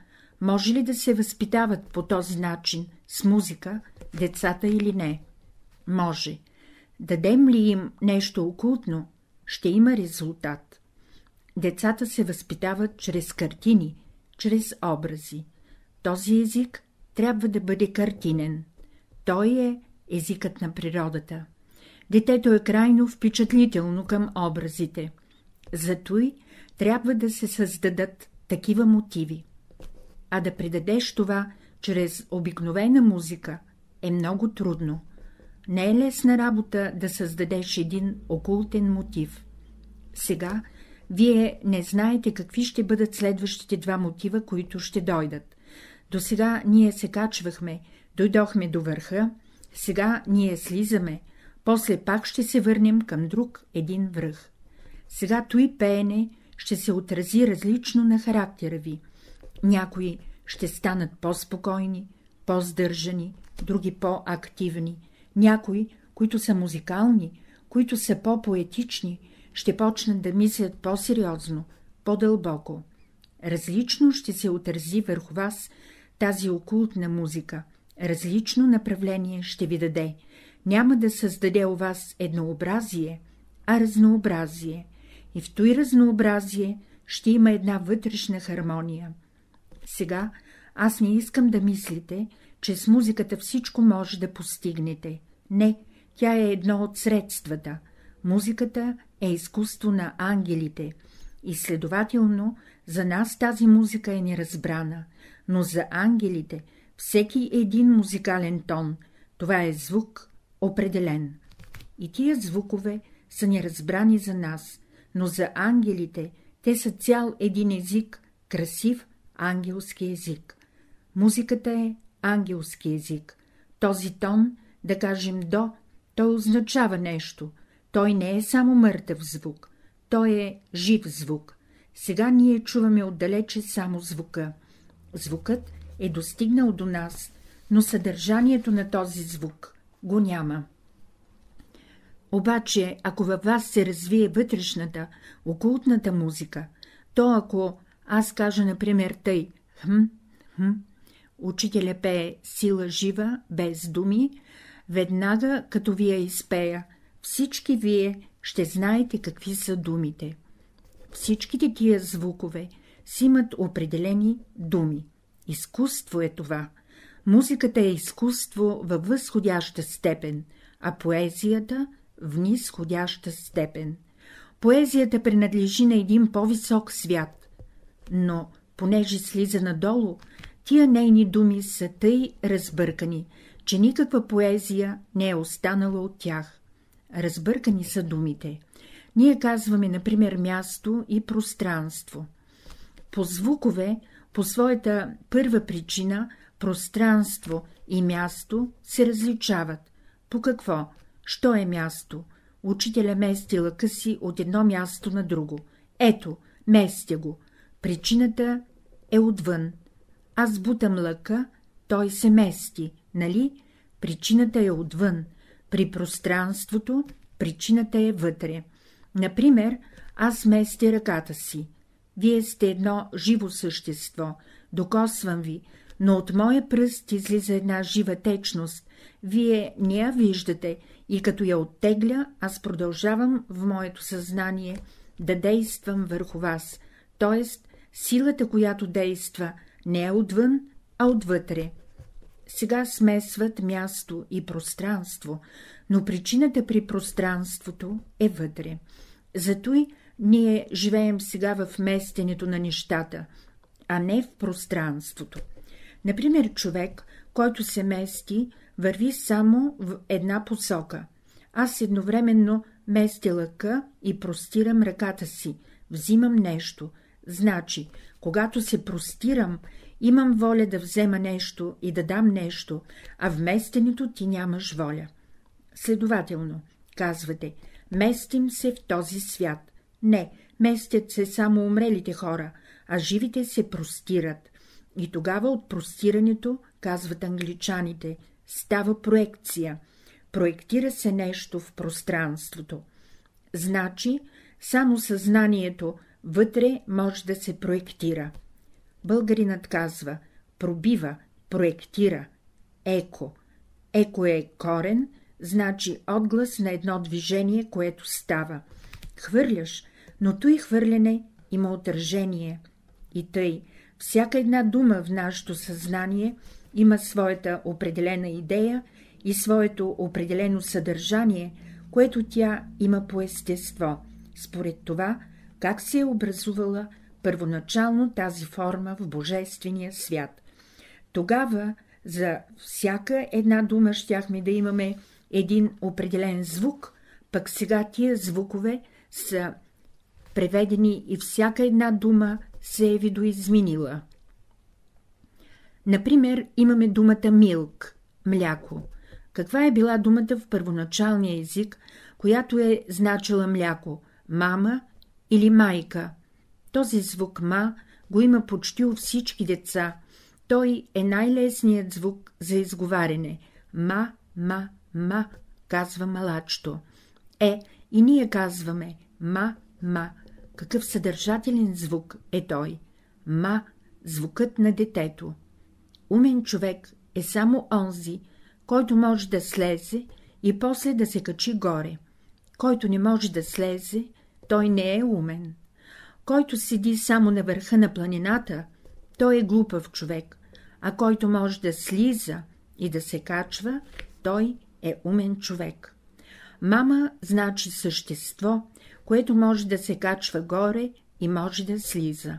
може ли да се възпитават по този начин, с музика, децата или не. Може. Дадем ли им нещо окултно, ще има резултат. Децата се възпитават чрез картини, чрез образи. Този език трябва да бъде картинен. Той е езикът на природата. Детето е крайно впечатлително към образите. Зато и трябва да се създадат такива мотиви. А да предадеш това чрез обикновена музика е много трудно. Не е лесна работа да създадеш един окултен мотив. Сега вие не знаете какви ще бъдат следващите два мотива, които ще дойдат. До сега ние се качвахме, дойдохме до върха Сега ние слизаме, после пак ще се върнем към друг един връх. Сега той пеене ще се отрази различно на характера ви. Някои ще станат по-спокойни, по-здържани, други по-активни, някои, които са музикални, които са по-поетични, ще почнат да мислят по-сериозно, по-дълбоко. Различно ще се отрази върху вас тази окултна музика, различно направление ще ви даде, няма да създаде у вас еднообразие, а разнообразие, и в той разнообразие ще има една вътрешна хармония. Сега аз не искам да мислите, че с музиката всичко може да постигнете. Не, тя е едно от средствата. Музиката е изкуство на ангелите и следователно за нас тази музика е неразбрана, но за ангелите всеки един музикален тон, това е звук определен. И тия звукове са неразбрани за нас, но за ангелите те са цял един език, красив ангелски език. Музиката е ангелски език. Този тон, да кажем до, той означава нещо. Той не е само мъртъв звук, той е жив звук. Сега ние чуваме отдалече само звука. Звукът е достигнал до нас, но съдържанието на този звук го няма. Обаче, ако във вас се развие вътрешната, окултната музика, то ако аз кажа, например, тъй хм, хм, учителя пее сила жива, без думи, веднага, като вие изпея, всички вие ще знаете какви са думите. Всичките тия звукове си имат определени думи. Изкуство е това. Музиката е изкуство във възходяща степен, а поезията — в нисходяща степен. Поезията принадлежи на един по-висок свят, но, понеже слиза надолу, тия нейни думи са тъй разбъркани, че никаква поезия не е останала от тях. Разбъркани са думите. Ние казваме, например, място и пространство. По звукове, по своята първа причина, пространство и място се различават. По какво? Що е място? Учителя мести лъка си от едно място на друго. Ето, местя го. Причината е отвън. Аз бутам лъка, той се мести, нали? Причината е отвън. При пространството причината е вътре. Например, аз местя ръката си. Вие сте едно живо същество, докосвам ви, но от моя пръст излиза една жива течност. Вие не я виждате и като я оттегля, аз продължавам в моето съзнание да действам върху вас, т.е. силата, която действа, не е отвън, а отвътре. Сега смесват място и пространство, но причината при пространството е вътре. Зато и ние живеем сега в местенето на нещата, а не в пространството. Например, човек, който се мести, върви само в една посока. Аз едновременно местя лъка и простирам ръката си, взимам нещо. Значи, когато се простирам, имам воля да взема нещо и да дам нещо, а в местенето ти нямаш воля. Следователно, казвате, местим се в този свят. Не, местят се само умрелите хора, а живите се простират. И тогава от простирането, казват англичаните, става проекция. Проектира се нещо в пространството. Значи, само съзнанието вътре може да се проектира. Българинът казва пробива, проектира, еко. Еко е корен, значи отглас на едно движение, което става. Хвърляш, но той хвърляне има отражение. И тъй, всяка една дума в нашето съзнание има своята определена идея и своето определено съдържание, което тя има по естество, според това, как се е образувала първоначално тази форма в Божествения свят. Тогава за всяка една дума щяхме да имаме един определен звук, пък сега тия звукове са преведени и всяка една дума се е видоизменила. Например, имаме думата милк – мляко. каква е била думата в първоначалния език, която е значила мляко – мама или майка. Този звук ма го има почти у всички деца. Той е най-лесният звук за изговаряне. Ма, ма, ма, казва малачто. Е, и ние казваме ма, ма. Какъв съдържателен звук е той? Ма, звукът на детето. Умен човек е само онзи, който може да слезе и после да се качи горе. Който не може да слезе, той не е умен. Който седи само на върха на планината, той е глупав човек, а който може да слиза и да се качва, той е умен човек. Мама значи същество, което може да се качва горе и може да слиза.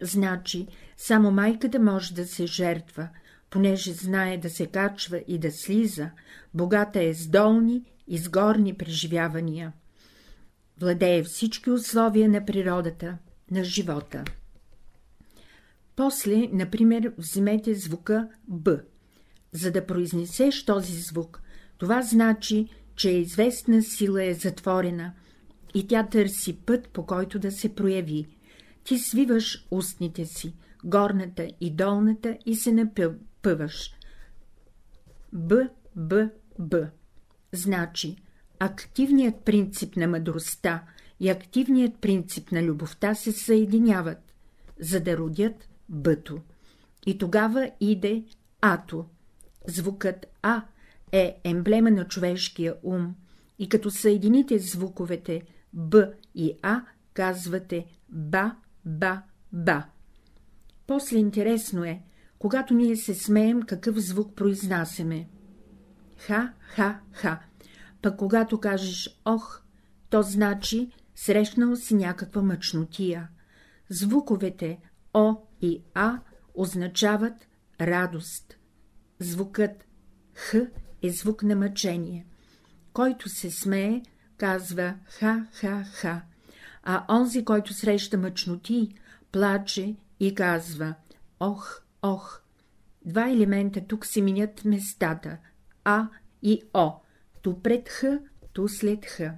Значи, само майката може да се жертва, понеже знае да се качва и да слиза, богата е с долни и с горни преживявания. Владее всички условия на природата, на живота. После, например, вземете звука Б. За да произнесеш този звук, това значи, че известна сила е затворена и тя търси път, по който да се прояви. Ти свиваш устните си, горната и долната, и се напъваш. Б, Б, Б. Значи, активният принцип на мъдростта и активният принцип на любовта се съединяват, за да родят бъто. И тогава иде ато. Звукът А е емблема на човешкия ум, и като съедините звуковете Б и А, казвате ба, ба, ба. После интересно е, когато ние се смеем, какъв звук произнасяме. Ха, ха, ха. Пък когато кажеш ох, то значи срещнал си някаква мъчнотия. Звуковете О и А означават радост. Звукът Х е звук на мъчение. Който се смее, казва ха-ха-ха, а онзи, който среща мъчноти, плаче и казва ох, ох. Два елемента тук се минят местата — А и О, ту пред Х, ту след Х.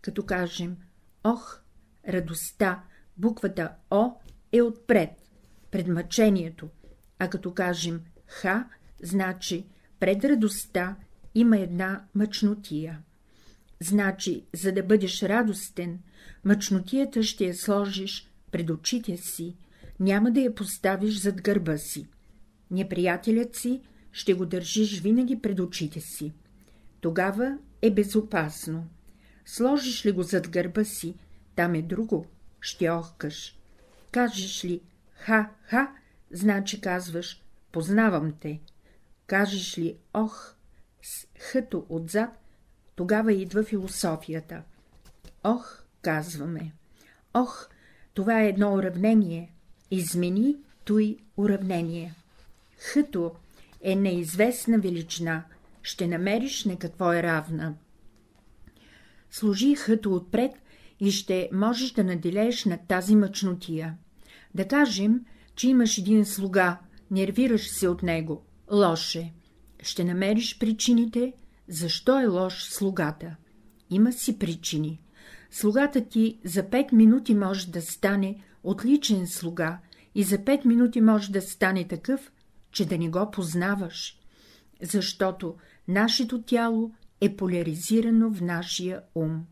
Като кажем ох, радостта, буквата О е отпред, пред мъчението, а като кажем Х, значи пред радостта има една мъчнотия. Значи, за да бъдеш радостен, мъчнотията ще я сложиш пред очите си, няма да я поставиш зад гърба си. Неприятелят си ще го държиш винаги пред очите си. Тогава е безопасно. Сложиш ли го зад гърба си, там е друго, ще охкаш. Кажеш ли ха-ха, значи казваш познавам те. Кажеш ли ох с хъто отзад, тогава идва философията. Ох, казваме. Ох, това е едно уравнение. Измени той уравнение. Хъто е неизвестна величина. Ще намериш на какво е равна. Служи хъто отпред и ще можеш да наделееш над тази мъчнотия. Да кажем, че имаш един слуга, нервираш се от него, лоше. Ще намериш причините, защо е лош слугата. Има си причини. Слугата ти за пет минути може да стане отличен слуга и за пет минути може да стане такъв, че да не го познаваш, защото нашето тяло е поляризирано в нашия ум.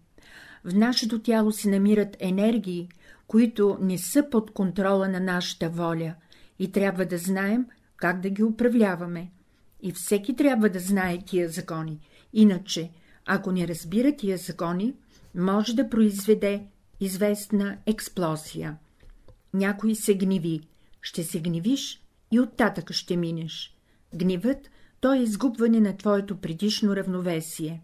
В нашето тяло се намират енергии, които не са под контрола на нашата воля и трябва да знаем как да ги управляваме. И всеки трябва да знае тия закони, иначе, ако не разбира тия закони, може да произведе известна експлозия. Някой се гниви, ще се гневиш и оттатък ще минеш. Гневът — то е изгубване на твоето предишно равновесие.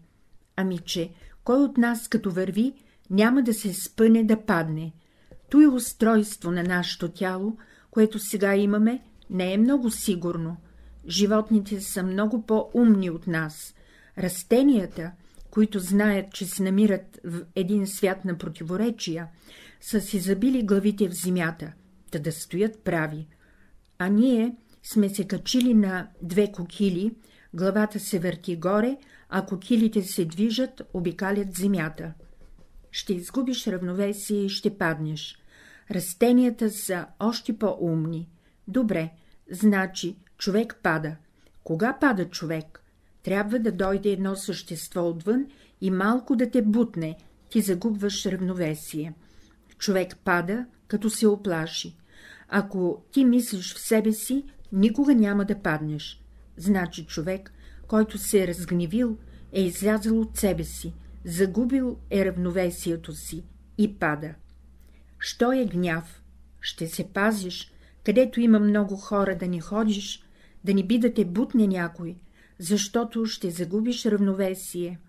Ами че, кой от нас като върви, няма да се спъне да падне. То е устройство на нашето тяло, което сега имаме, не е много сигурно. Животните са много по-умни от нас. Растенията, които знаят, че се намират в един свят на противоречия, са си забили главите в земята, да да стоят прави. А ние сме се качили на две кокили, главата се върти горе, а кокилите се движат, обикалят земята. Ще изгубиш равновесие и ще паднеш. Растенията са още по-умни. Добре, значи човек пада. Кога пада човек? Трябва да дойде едно същество отвън и малко да те бутне, ти загубваш равновесие. Човек пада, като се оплаши. Ако ти мислиш в себе си, никога няма да паднеш. Значи човек, който се е разгневил, е излязъл от себе си, загубил е равновесието си и пада. Що е гняв? Ще се пазиш, където има много хора да не ходиш, да не би да те бутне някой, защото ще загубиш равновесие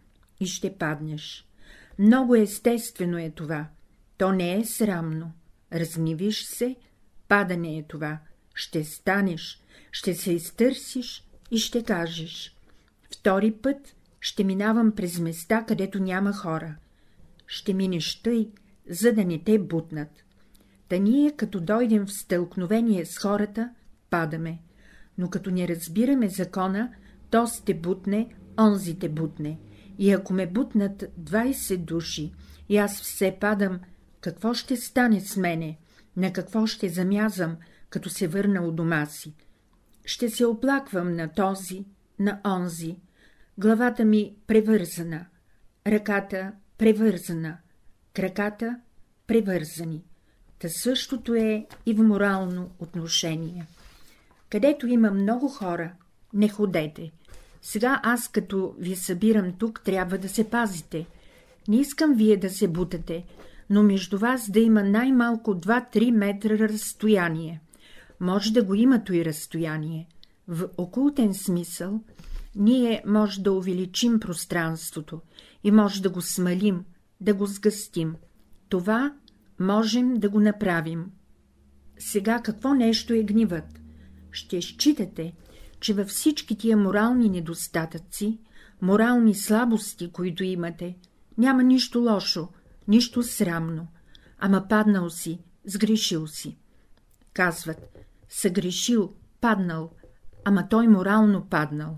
и ще паднеш. Много естествено е това. То не е срамно. Разгневиш се, падане е това. Ще станеш, ще се изтърсиш и ще кажеш. Втори път ще минавам през места, където няма хора. Ще минеш тъй, за да не те бутнат. Та ние, като дойдем в стълкновение с хората, падаме, но като не разбираме закона, то сте бутне, онзи те бутне, и ако ме бутнат 20 души и аз все падам, какво ще стане с мене, на какво ще замязам, като се върна у дома си? Ще се оплаквам на този, на онзи, главата ми превързана, ръката превързана, краката превързани. Та същото е и в морално отношение. Където има много хора, не ходете. Сега аз, като ви събирам тук, трябва да се пазите. Не искам вие да се бутате, но между вас да има най-малко 2-3 метра разстояние. Може да го има и разстояние. В окултен смисъл ние може да увеличим пространството и може да го смалим, да го сгъстим. Това можем да го направим. Сега какво нещо е гнивът? Ще считате, че във всички тия морални недостатъци, морални слабости, които имате, няма нищо лошо, нищо срамно, ама паднал си, сгрешил си. Казват, съгрешил, паднал, ама той морално паднал.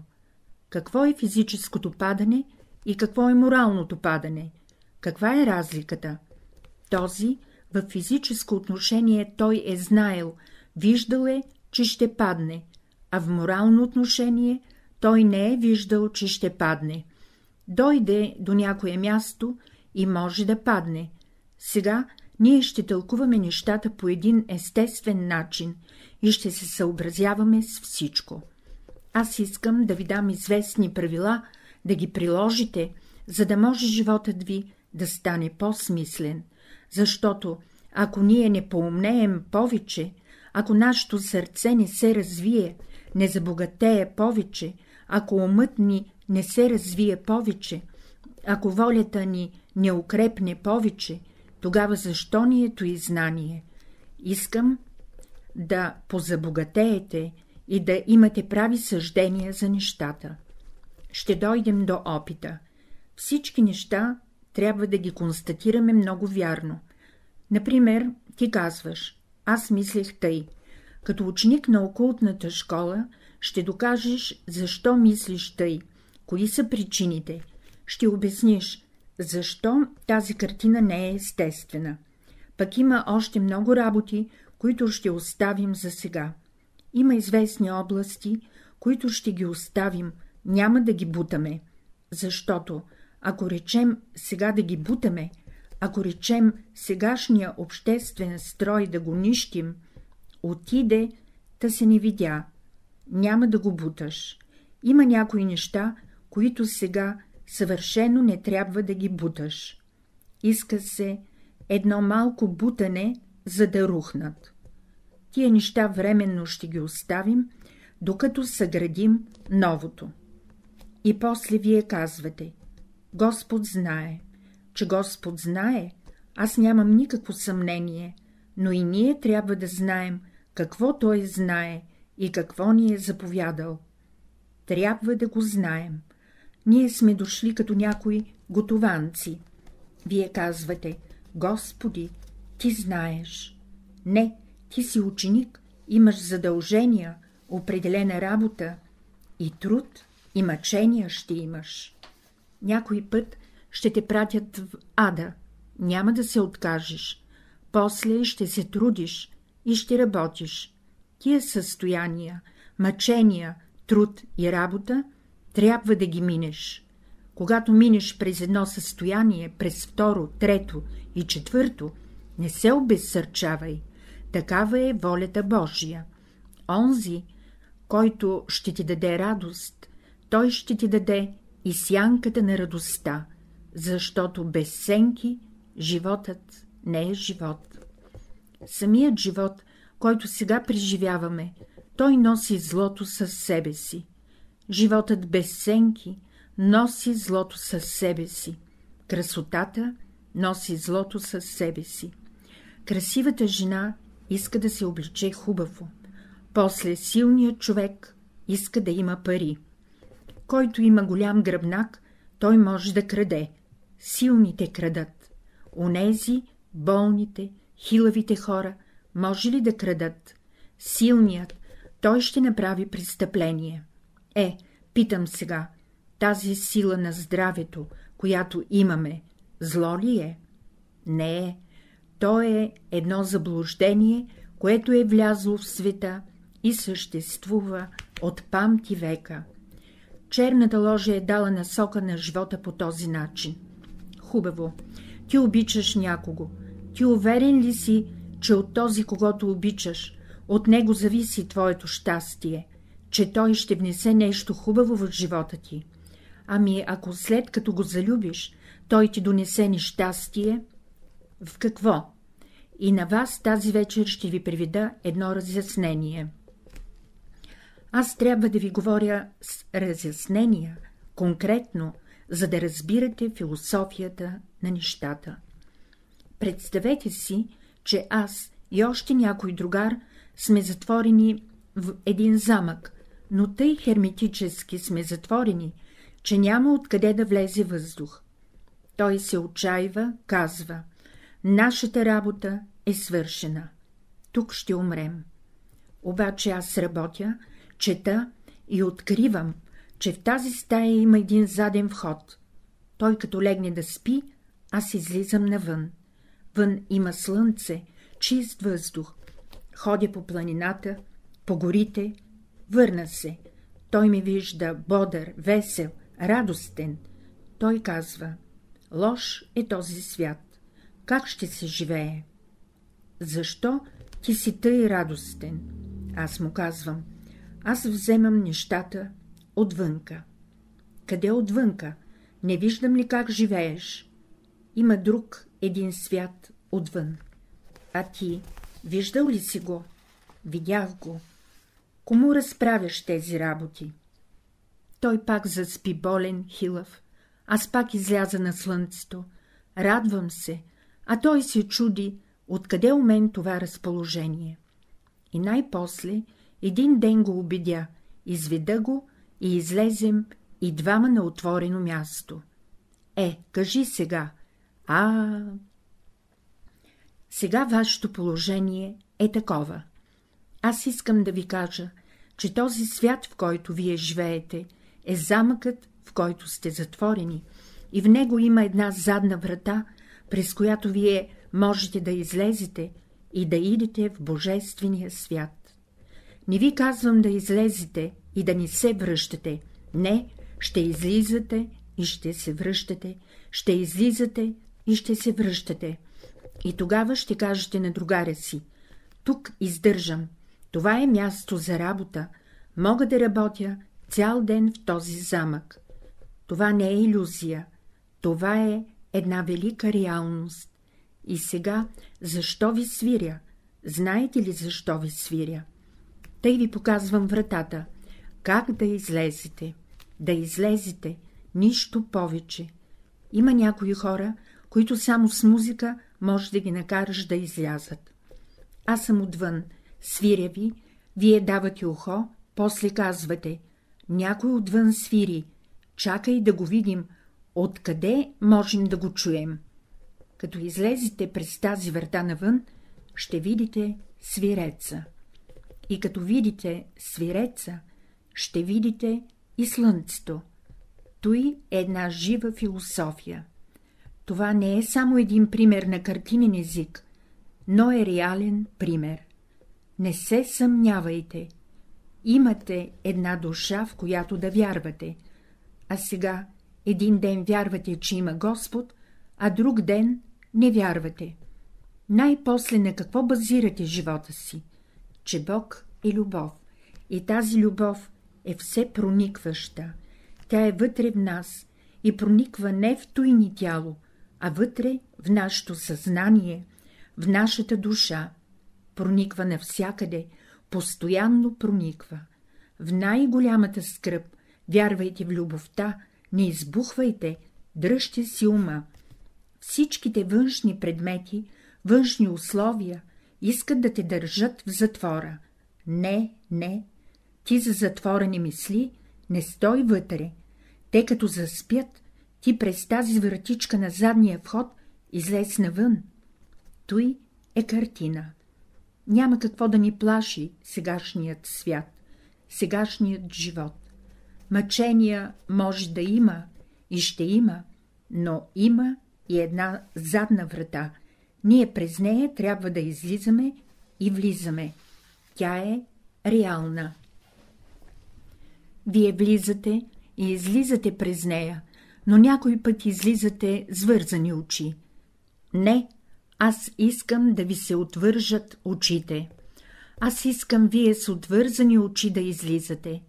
Какво е физическото падане и какво е моралното падане? Каква е разликата? Този в физическо отношение той е знаел, виждал е, че ще падне, а в морално отношение той не е виждал, че ще падне. Дойде до някое място и може да падне. Сега ние ще тълкуваме нещата по един естествен начин и ще се съобразяваме с всичко. Аз искам да ви дам известни правила, да ги приложите, за да може животът ви да стане по-смислен, защото ако ние не поумнеем повече, ако нашето сърце не се развие, не забогатее повече, ако умът ни не се развие повече, ако волята ни не укрепне повече, тогава защо ни ето и знание? Искам да позабогатеете и да имате прави съждения за нещата. Ще дойдем до опита. Всички неща трябва да ги констатираме много вярно. Например, ти казваш, аз мислех тъй. Като ученик на окултната школа ще докажеш, защо мислиш тъй, кои са причините, ще обясниш, защо тази картина не е естествена. Пък има още много работи, които ще оставим за сега. Има известни области, които ще ги оставим, няма да ги бутаме, защото, ако речем сега да ги бутаме, ако речем сегашния обществен строй да го нищим, отиде, та се не видя, няма да го буташ. Има някои неща, които сега съвършено не трябва да ги буташ. Иска се едно малко бутане, за да рухнат. Тия неща временно ще ги оставим, докато съградим новото. И после вие казвате, Господ знае, че Господ знае, аз нямам никакво съмнение, но и ние трябва да знаем, какво Той знае и какво ни е заповядал. Трябва да го знаем. Ние сме дошли като някои готованци. Вие казвате, Господи, ти знаеш. Не, ти си ученик, имаш задължения, определена работа и труд и мъчения ще имаш. Някой път ще те пратят в ада, няма да се откажеш, после ще се трудиш и ще работиш. Тия състояния, мъчения, труд и работа трябва да ги минеш. Когато минеш през едно състояние, през второ, трето и четвърто, не се обезсърчавай. Такава е волята Божия. Онзи, който ще ти даде радост, той ще ти даде и сянката на радостта, защото без сенки животът не е живот. Самият живот, който сега преживяваме, той носи злото със себе си. Животът без сенки носи злото със себе си. Красотата носи злото със себе си. Красивата жена иска да се обличе хубаво. После силният човек иска да има пари. Който има голям гръбнак, той може да краде. Силните крадат. Онези, болните, хилавите хора, може ли да крадат? Силният, той ще направи престъпление. Е, питам сега, тази сила на здравето, която имаме, зло ли е? Не е. То е едно заблуждение, което е влязло в света и съществува от памти века. Черната ложа е дала насока на живота по този начин. Хубаво, ти обичаш някого. Ти уверен ли си, че от този, когато обичаш, от него зависи твоето щастие, че той ще внесе нещо хубаво в живота ти? Ами, ако след като го залюбиш, той ти донесе нещастие, в какво? И на вас тази вечер ще ви приведа едно разяснение. Аз трябва да ви говоря с разяснения, конкретно, за да разбирате философията на нещата. Представете си, че аз и още някой другар сме затворени в един замък, но тъй херметически сме затворени, че няма откъде да влезе въздух. Той се отчаива, казва — нашата работа е свършена. Тук ще умрем. Обаче аз работя, чета и откривам, че в тази стая има един заден вход. Той като легне да спи, аз излизам навън. Вън има слънце, чист въздух. Ходя по планината, по горите, върна се. Той ми вижда бодър, весел, радостен. Той казва — лош е този свят. Как ще се живее? Защо ти си тъй радостен? Аз му казвам — аз вземам нещата отвънка. Къде отвънка? Не виждам ли как живееш? Има друг един свят отвън. А ти, виждал ли си го? Видях го. Кому разправяш тези работи? Той пак заспи болен, хилав. Аз пак изляза на слънцето. Радвам се, а той се чуди, откъде у мен това разположение. И най-после един ден го обидя, изведа го и излезем и двама на отворено място. Е, кажи сега. А, сега вашето положение е такова. Аз искам да ви кажа, че този свят, в който вие живеете, е замъкът, в който сте затворени, и в него има една задна врата, през която вие можете да излезете и да идете в Божествения свят. Не ви казвам да излезете и да не се връщате, не, ще излизате и ще се връщате, ще излизате и ще се връщате. И тогава ще кажете на другаря си — тук издържам, това е място за работа, мога да работя цял ден в този замък. Това не е иллюзия, това е една велика реалност. И сега, защо ви свиря? Знаете ли, защо ви свиря? Тъй ви показвам вратата. Как да излезете? Да излезете, нищо повече. Има някои хора, които само с музика може да ги накараш да излязат. Аз съм отвън, свиря ви, вие давате ухо, после казвате — някой отвън свири, чакай да го видим, откъде можем да го чуем. Като излезете през тази врата навън, ще видите свиреца. И като видите свиреца, ще видите и слънцето. Той е една жива философия. Това не е само един пример на картинен език, но е реален пример. Не се съмнявайте. Имате една душа, в която да вярвате, а сега един ден вярвате, че има Господ, а друг ден не вярвате. Най-после на какво базирате живота си? Че Бог е любов. И тази любов е все проникваща. Тя е вътре в нас и прониква не в туйни тяло, а вътре в нашето съзнание, в нашата душа. Прониква навсякъде, постоянно прониква. В най-голямата скръп вярвайте в любовта, не избухвайте, дръжте си ума. Всичките външни предмети, външни условия искат да те държат в затвора. Не, не, ти за затвора не мисли, не стой вътре. Те като заспят, ти през тази вратичка на задния вход излез навън. Той е картина. Няма какво да ни плаши сегашният свят, сегашният живот. Мъчения може да има и ще има, но има и една задна врата. Ние през нея трябва да излизаме и влизаме. Тя е реална. Вие влизате и излизате през нея, но някой път излизате с вързани очи. Не, аз искам да ви се отвържат очите. Аз искам вие с отвързани очи да излизате.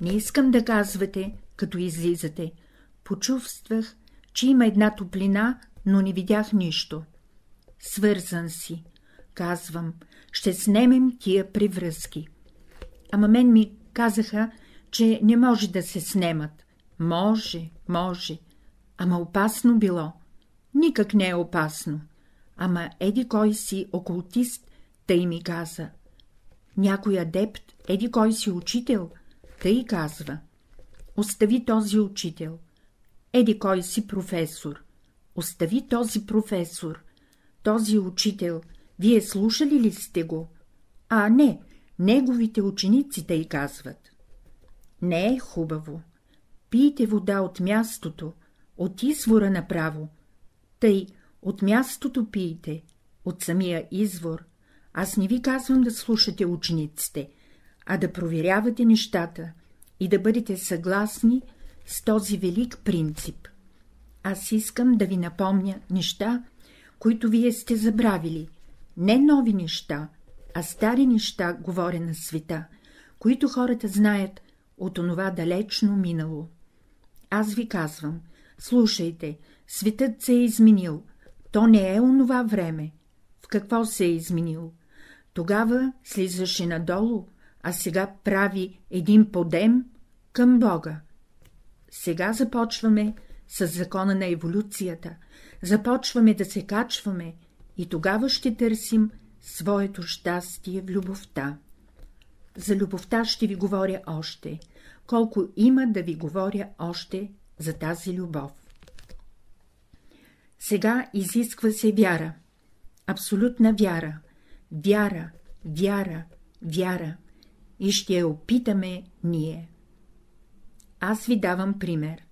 Не искам да казвате, като излизате. Почувствах, че има една топлина, но не видях нищо. Свързан си. Казвам, ще снемем тия привръзки. Ама мен ми казаха, че не може да се снемат. Може, може. Ама опасно било. Никак не е опасно. Ама еди кой си окултист, тъй ми каза. Някой адепт, еди кой си учител, тъй казва. Остави този учител. Еди кой си професор. Остави този професор. Този учител. Вие слушали ли сте го? А, не, неговите ученици тъй казват. Не е хубаво. Пийте вода от мястото, от извора направо. Тъй, от мястото пийте, от самия извор. Аз не ви казвам да слушате учениците, а да проверявате нещата и да бъдете съгласни с този велик принцип. Аз искам да ви напомня неща, които вие сте забравили, не нови неща, а стари неща, говоря на света, които хората знаят от онова далечно минало. Аз ви казвам, слушайте, светът се е изменил, то не е онова време. В какво се е изменил? Тогава слизаше надолу, а сега прави един подем към Бога. Сега започваме с закона на еволюцията, започваме да се качваме и тогава ще търсим своето щастие в любовта. За любовта ще ви говоря още, колко има да ви говоря още за тази любов. Сега изисква се вяра, абсолютна вяра, вяра, вяра, вяра, и ще я опитаме ние. Аз ви давам пример.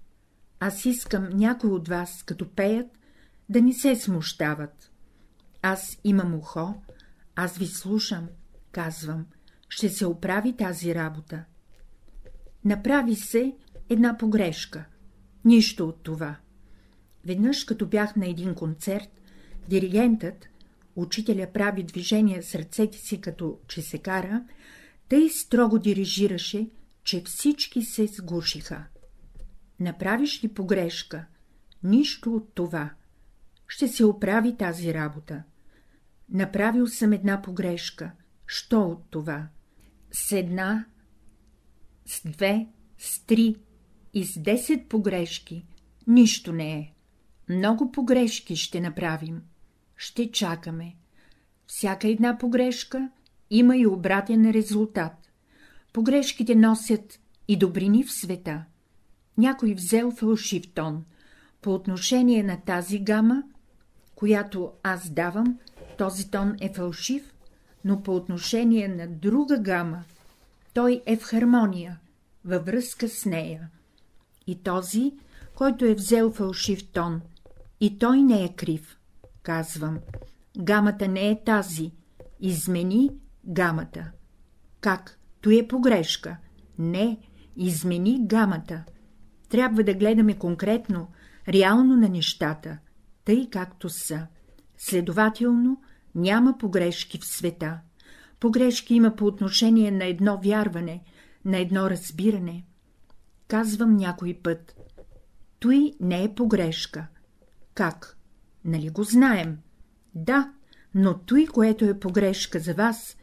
Аз искам някой от вас, като пеят, да не се смущават. Аз имам ухо, аз ви слушам, казвам, ще се оправи тази работа. Направи се една погрешка. Нищо от това. Веднъж, като бях на един концерт, диригентът, учителя прави движение с ръцете си, като че се кара, тъй строго дирижираше, че всички се сгушиха. Направиш ли погрешка? Нищо от това. Ще се оправи тази работа. Направил съм една погрешка. Що от това? С една, с две, с три и с десет погрешки нищо не е. Много погрешки ще направим. Ще чакаме. Всяка една погрешка има и обратен резултат. Погрешките носят и добрини в света. Някой взел фалшив тон. По отношение на тази гама, която аз давам, този тон е фалшив, но по отношение на друга гама, той е в хармония. във връзка с нея. И този, който е взел фалшив тон, и той не е крив. Казвам, гамата не е тази, измени гамата. Как? То е погрешка. Не, измени гамата. Трябва да гледаме конкретно, реално на нещата, тъй както са. Следователно, няма погрешки в света. Погрешки има по отношение на едно вярване, на едно разбиране. Казвам някой път. Той не е погрешка. Как? Нали го знаем? Да, но той, което е погрешка за вас,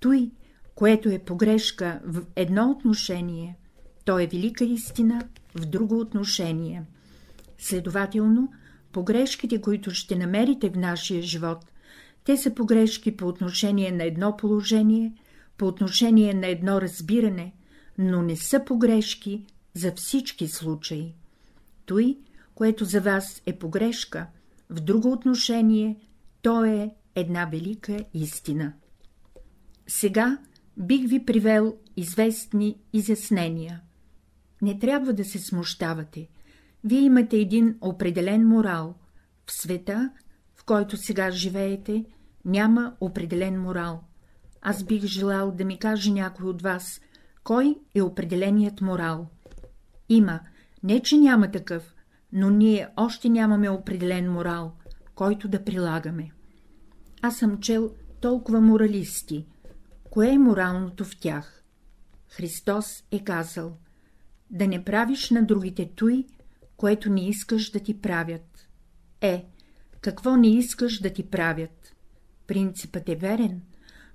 той, което е погрешка в едно отношение, то е велика истина в друго отношение. Следователно, погрешките, които ще намерите в нашия живот, те са погрешки по отношение на едно положение, по отношение на едно разбиране, но не са погрешки за всички случаи. Той, което за вас е погрешка, в друго отношение, то е една велика истина. Сега бих ви привел известни изяснения. Не трябва да се смущавате. Вие имате един определен морал. В света, в който сега живеете, няма определен морал. Аз бих желал да ми каже някой от вас, кой е определеният морал. Има, не че няма такъв, но ние още нямаме определен морал, който да прилагаме. Аз съм чел толкова моралисти. Кое е моралното в тях? Христос е казал да не правиш на другите той, което не искаш да ти правят. Е, какво не искаш да ти правят? Принципът е верен,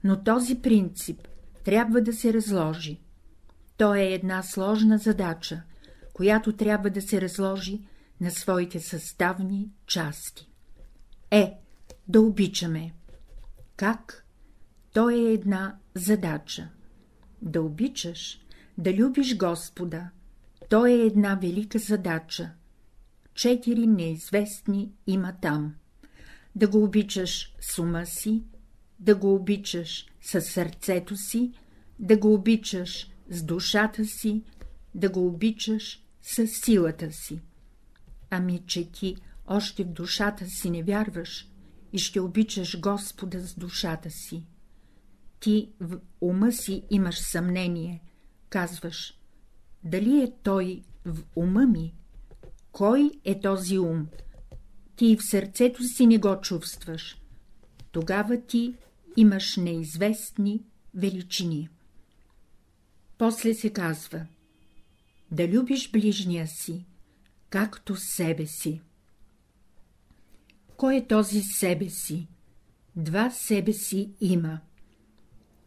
но този принцип трябва да се разложи. То е една сложна задача, която трябва да се разложи на своите съставни части. Е, да обичаме. Как? То е една задача. Да обичаш, да любиш Господа, то е една велика задача. Четири неизвестни има там. Да го обичаш с ума си, да го обичаш със сърцето си, да го обичаш с душата си, да го обичаш с силата си. Ами, че ти още в душата си не вярваш и ще обичаш Господа с душата си. Ти в ума си имаш съмнение, казваш, дали е той в ума ми? Кой е този ум? Ти в сърцето си не го чувстваш. Тогава ти имаш неизвестни величини. После се казва да любиш ближния си, както себе си. Кой е този себе си? Два себе си има.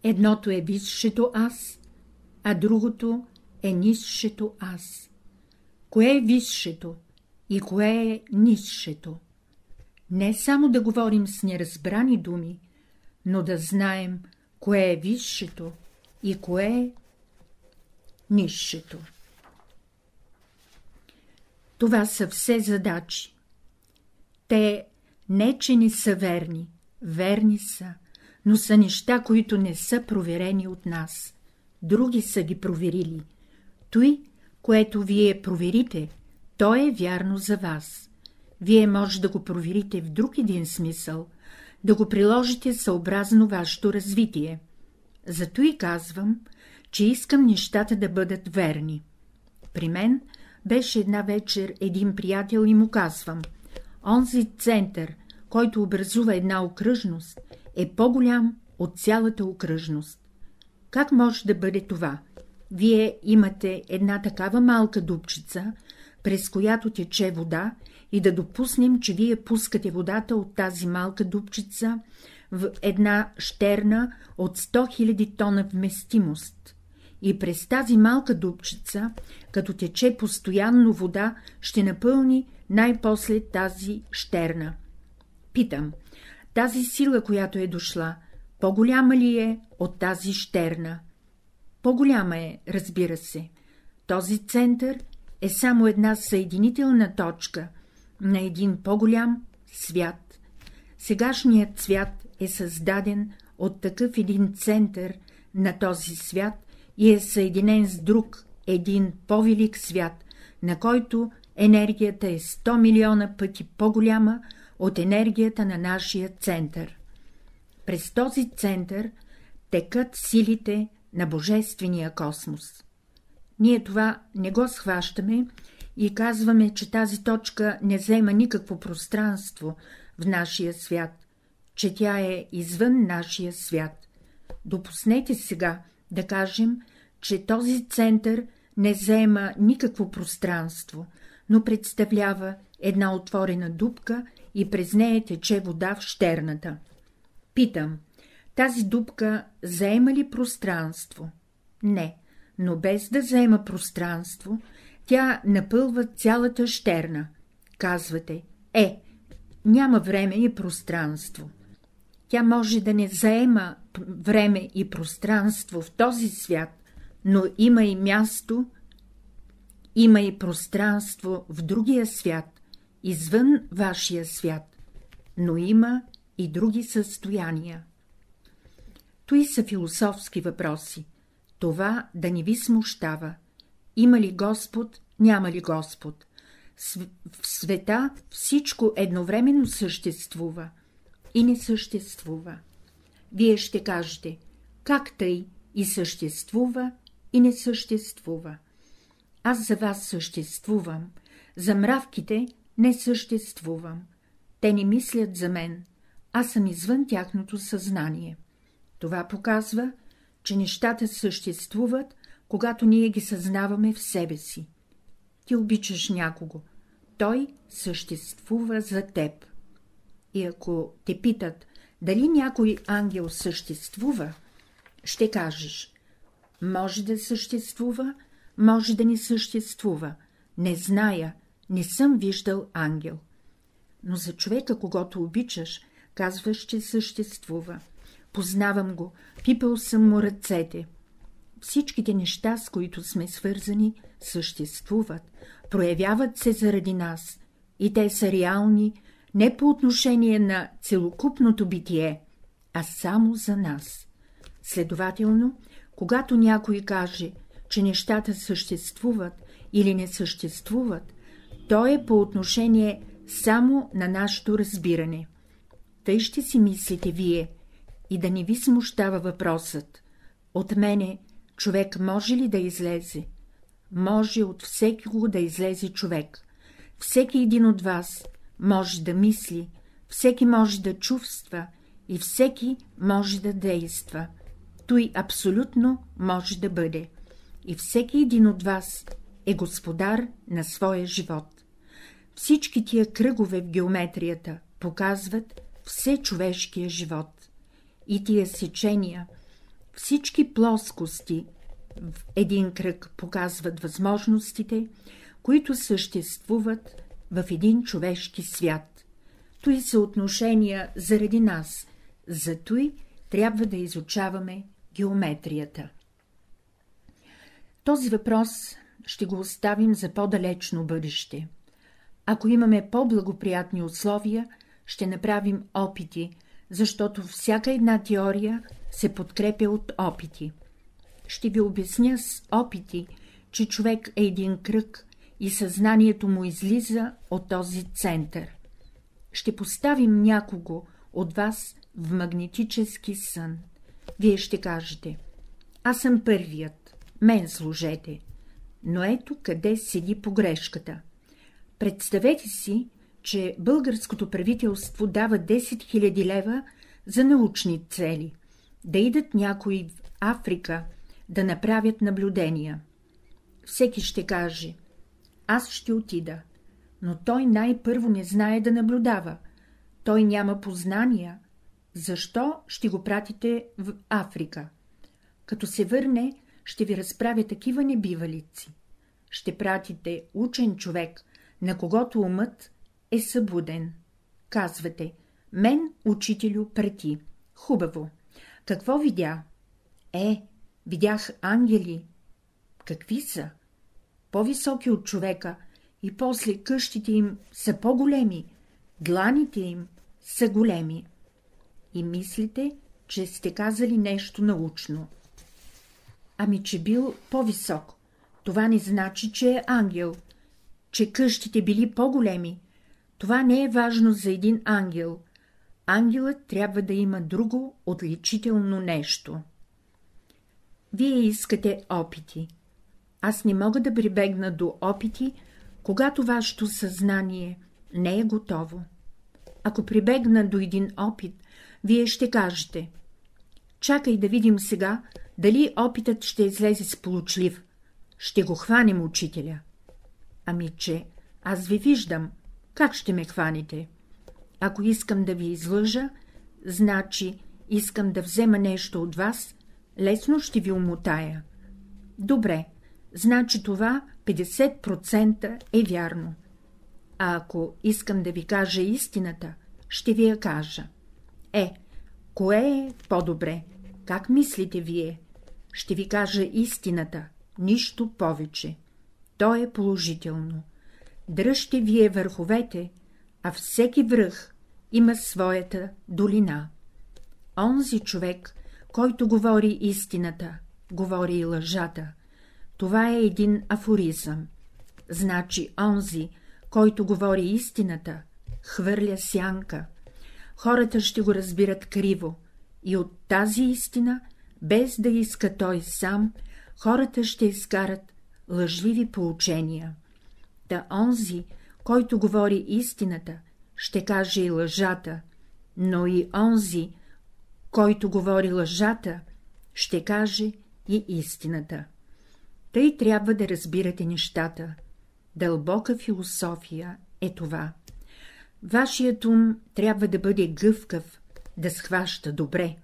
Едното е висшето аз, а другото е нисшето аз. Кое е висшето и кое е нисшето? Не само да говорим с неразбрани думи, но да знаем, кое е висшето и кое е нисшето. Това са все задачи. Те не, че не са верни, верни са, но са неща, които не са проверени от нас. Други са ги проверили. Той, което вие проверите, то е вярно за вас. Вие може да го проверите в друг един смисъл, да го приложите съобразно вашето развитие. Зато и казвам, че искам нещата да бъдат верни. При мен беше една вечер един приятел и му казвам — онзи център, който образува една окръжност, е по-голям от цялата окръжност. Как може да бъде това? Вие имате една такава малка дупчица, през която тече вода, и да допуснем, че вие пускате водата от тази малка дупчица в една щерна от 100 000 тона вместимост. И през тази малка дупчица, като тече постоянно вода, ще напълни най-после тази щерна. Питам, тази сила, която е дошла, по-голяма ли е от тази щерна? По-голяма е, разбира се. Този център е само една съединителна точка на един по-голям свят. Сегашният свят е създаден от такъв един център на този свят и е съединен с друг, един по-велик свят, на който енергията е 100 милиона пъти по-голяма от енергията на нашия център. През този център текат силите на Божествения космос. Ние това не го схващаме и казваме, че тази точка не взема никакво пространство в нашия свят, че тя е извън нашия свят. Допуснете сега да кажем, че този център не заема никакво пространство, но представлява една отворена дупка и през нея тече вода в щерната. Питам, тази дупка заема ли пространство? Не, но без да заема пространство, тя напълва цялата щерна. Казвате, е, няма време и пространство. Тя може да не заема време и пространство в този свят, но има и място, има и пространство в другия свят, извън вашия свят, но има и други състояния. Тои са философски въпроси. Това да не ви смущава. Има ли Господ, няма ли Господ? В света всичко едновременно съществува и не съществува. Вие ще кажете, как тъй и съществува, и не съществува. Аз за вас съществувам, за мравките не съществувам. Те не мислят за мен, аз съм извън тяхното съзнание. Това показва, че нещата съществуват, когато ние ги съзнаваме в себе си. Ти обичаш някого, той съществува за теб. И ако те питат, дали някой ангел съществува, ще кажеш, може да съществува, може да не съществува, не зная, не съм виждал ангел. Но за човека, когато обичаш, казваш, че съществува. Познавам го, пипал съм му ръцете. Всичките неща, с които сме свързани, съществуват, проявяват се заради нас, и те са реални не по отношение на целокупното битие, а само за нас. Следователно, когато някой каже, че нещата съществуват или не съществуват, то е по отношение само на нашето разбиране. Тъй ще си мислите вие, и да не ви смущава въпросът. От мене човек може ли да излезе? Може от всеки го да излезе човек. Всеки един от вас може да мисли, всеки може да чувства и всеки може да действа. Той абсолютно може да бъде. И всеки един от вас е господар на своя живот. Всички тия кръгове в геометрията показват все човешкия живот. И тия сечения, всички плоскости в един кръг показват възможностите, които съществуват в един човешки свят. Той са отношения заради нас, за той трябва да изучаваме геометрията. Този въпрос ще го оставим за по-далечно бъдеще. Ако имаме по-благоприятни условия, ще направим опити, защото всяка една теория се подкрепя от опити. Ще ви обясня с опити, че човек е един кръг и съзнанието му излиза от този център. Ще поставим някого от вас в магнетически сън. Вие ще кажете, аз съм първият, мен служете. Но ето къде седи погрешката. Представете си, че българското правителство дава 10 000 лева за научни цели, да идат някои в Африка да направят наблюдения. Всеки ще каже, аз ще отида, но той най-първо не знае да наблюдава, той няма познания, защо ще го пратите в Африка? Като се върне, ще ви разправя такива небивалици. Ще пратите учен човек, на когото умът е събуден. Казвате, мен, учителю, прети. Хубаво. Какво видя? Е, видях ангели. Какви са? По-високи от човека и после къщите им са по-големи, дланите им са големи и мислите, че сте казали нещо научно. Ами, че бил по-висок, Това не значи, че е ангел, че къщите били по-големи. Това не е важно за един ангел. Ангелът трябва да има друго отличително нещо. Вие искате опити. Аз не мога да прибегна до опити, когато вашето съзнание не е готово. Ако прибегна до един опит, вие ще кажете — чакай да видим сега, дали опитът ще излезе сполучлив. Ще го хванем учителя. Ами, че аз ви виждам. Как ще ме хваните? Ако искам да ви излъжа, значи искам да взема нещо от вас, лесно ще ви умотая. Добре, значи това 50% е вярно. А ако искам да ви кажа истината, ще ви я кажа. Е, кое е по-добре? Как мислите вие? Ще ви кажа истината, нищо повече. То е положително. Дръжте вие върховете, а всеки връх има своята долина. Онзи човек, който говори истината, говори и лъжата. Това е един афоризъм. Значи онзи, който говори истината, хвърля сянка. Хората ще го разбират криво и от тази истина, без да иска той сам, хората ще изкарат лъжливи поучения. Да онзи, който говори истината, ще каже и лъжата, но и онзи, който говори лъжата, ще каже и истината. Тъй трябва да разбирате нещата. Дълбока философия е това. Вашият ум трябва да бъде гъвкав, да схваща добре.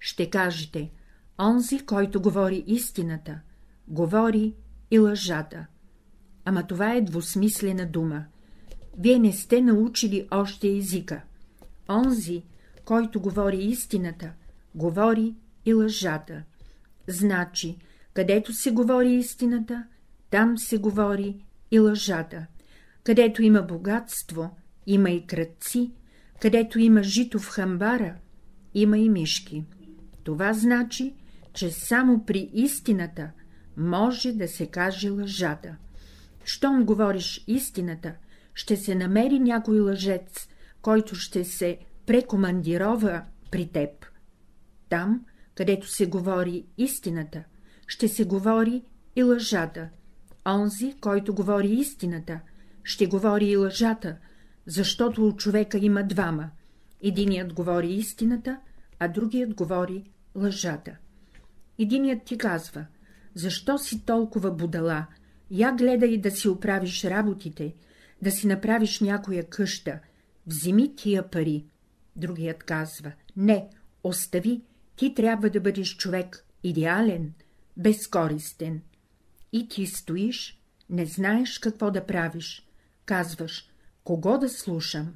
Ще кажете, онзи, който говори истината, говори и лъжата. Ама това е двусмислена дума. Вие не сте научили още езика. Онзи, който говори истината, говори и лъжата. Значи, където се говори истината, там се говори и лъжата. Където има богатство, има и кръци, където има жито в хамбара, има и мишки. Това значи, че само при истината може да се каже лъжата. Щом говориш истината, ще се намери някой лъжец, който ще се прекомандирова при теб. Там, където се говори истината, ще се говори и лъжата. Онзи, който говори истината, ще говори и лъжата, защото у човека има двама. Единият говори истината, а другият говори лъжата. Единият ти казва, защо си толкова будала, я гледай да си оправиш работите, да си направиш някоя къща, вземи тия пари. Другият казва, не, остави, ти трябва да бъдеш човек идеален, безкористен. И ти стоиш, не знаеш какво да правиш, казваш, кого да слушам.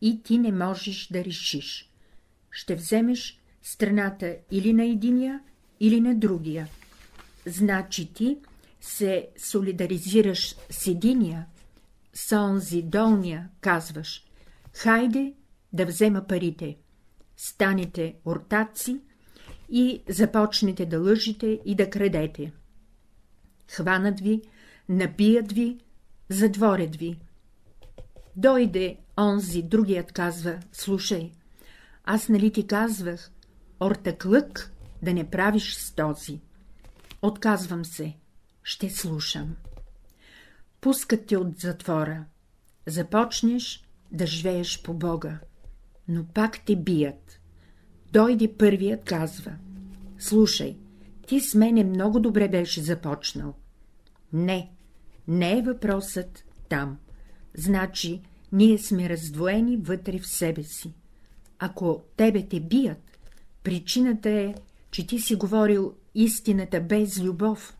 И ти не можеш да решиш. Ще вземеш страната или на единия, или на другия. Значи ти се солидаризираш с единия, с онзи долния, казваш, хайде да взема парите, станете ортаци и започнете да лъжите и да крадете. Хванат ви, набият ви, задворят ви. Дойде онзи, другият казва, слушай, аз нали ти казвах, ортаклък да не правиш с този. Отказвам се, ще слушам. Пускат те от затвора. Започнеш да живееш по Бога, но пак те бият. Дойде първият, казва. Слушай, ти с мене много добре беше започнал. Не, не е въпросът там. Значи, ние сме раздвоени вътре в себе си. Ако тебе те бият, причината е, че ти си говорил истината без любов,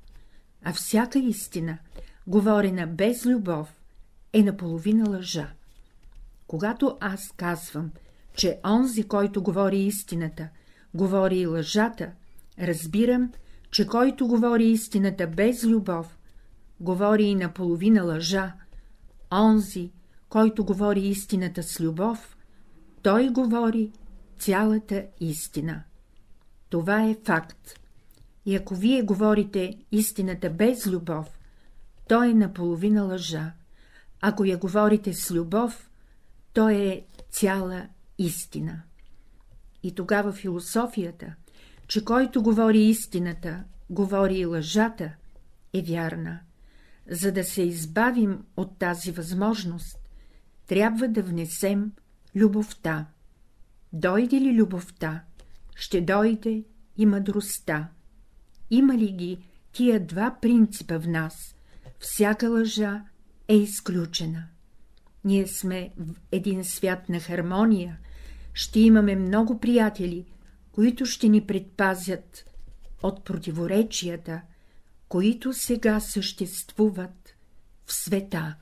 а всяка истина, говорена без любов, е наполовина лъжа. Когато аз казвам, че онзи, който говори истината, говори и лъжата, разбирам, че който говори истината без любов, говори и наполовина лъжа, онзи, който говори истината с любов, той говори цялата истина. Това е факт. И ако вие говорите истината без любов, то е наполовина лъжа. Ако я говорите с любов, то е цяла истина. И тогава философията, че който говори истината, говори и лъжата, е вярна. За да се избавим от тази възможност, трябва да внесем любовта. Дойде ли любовта, ще дойде и мъдростта. Има ли ги тия два принципа в нас, всяка лъжа е изключена. Ние сме в един свят на хармония, ще имаме много приятели, които ще ни предпазят от противоречията, които сега съществуват в света.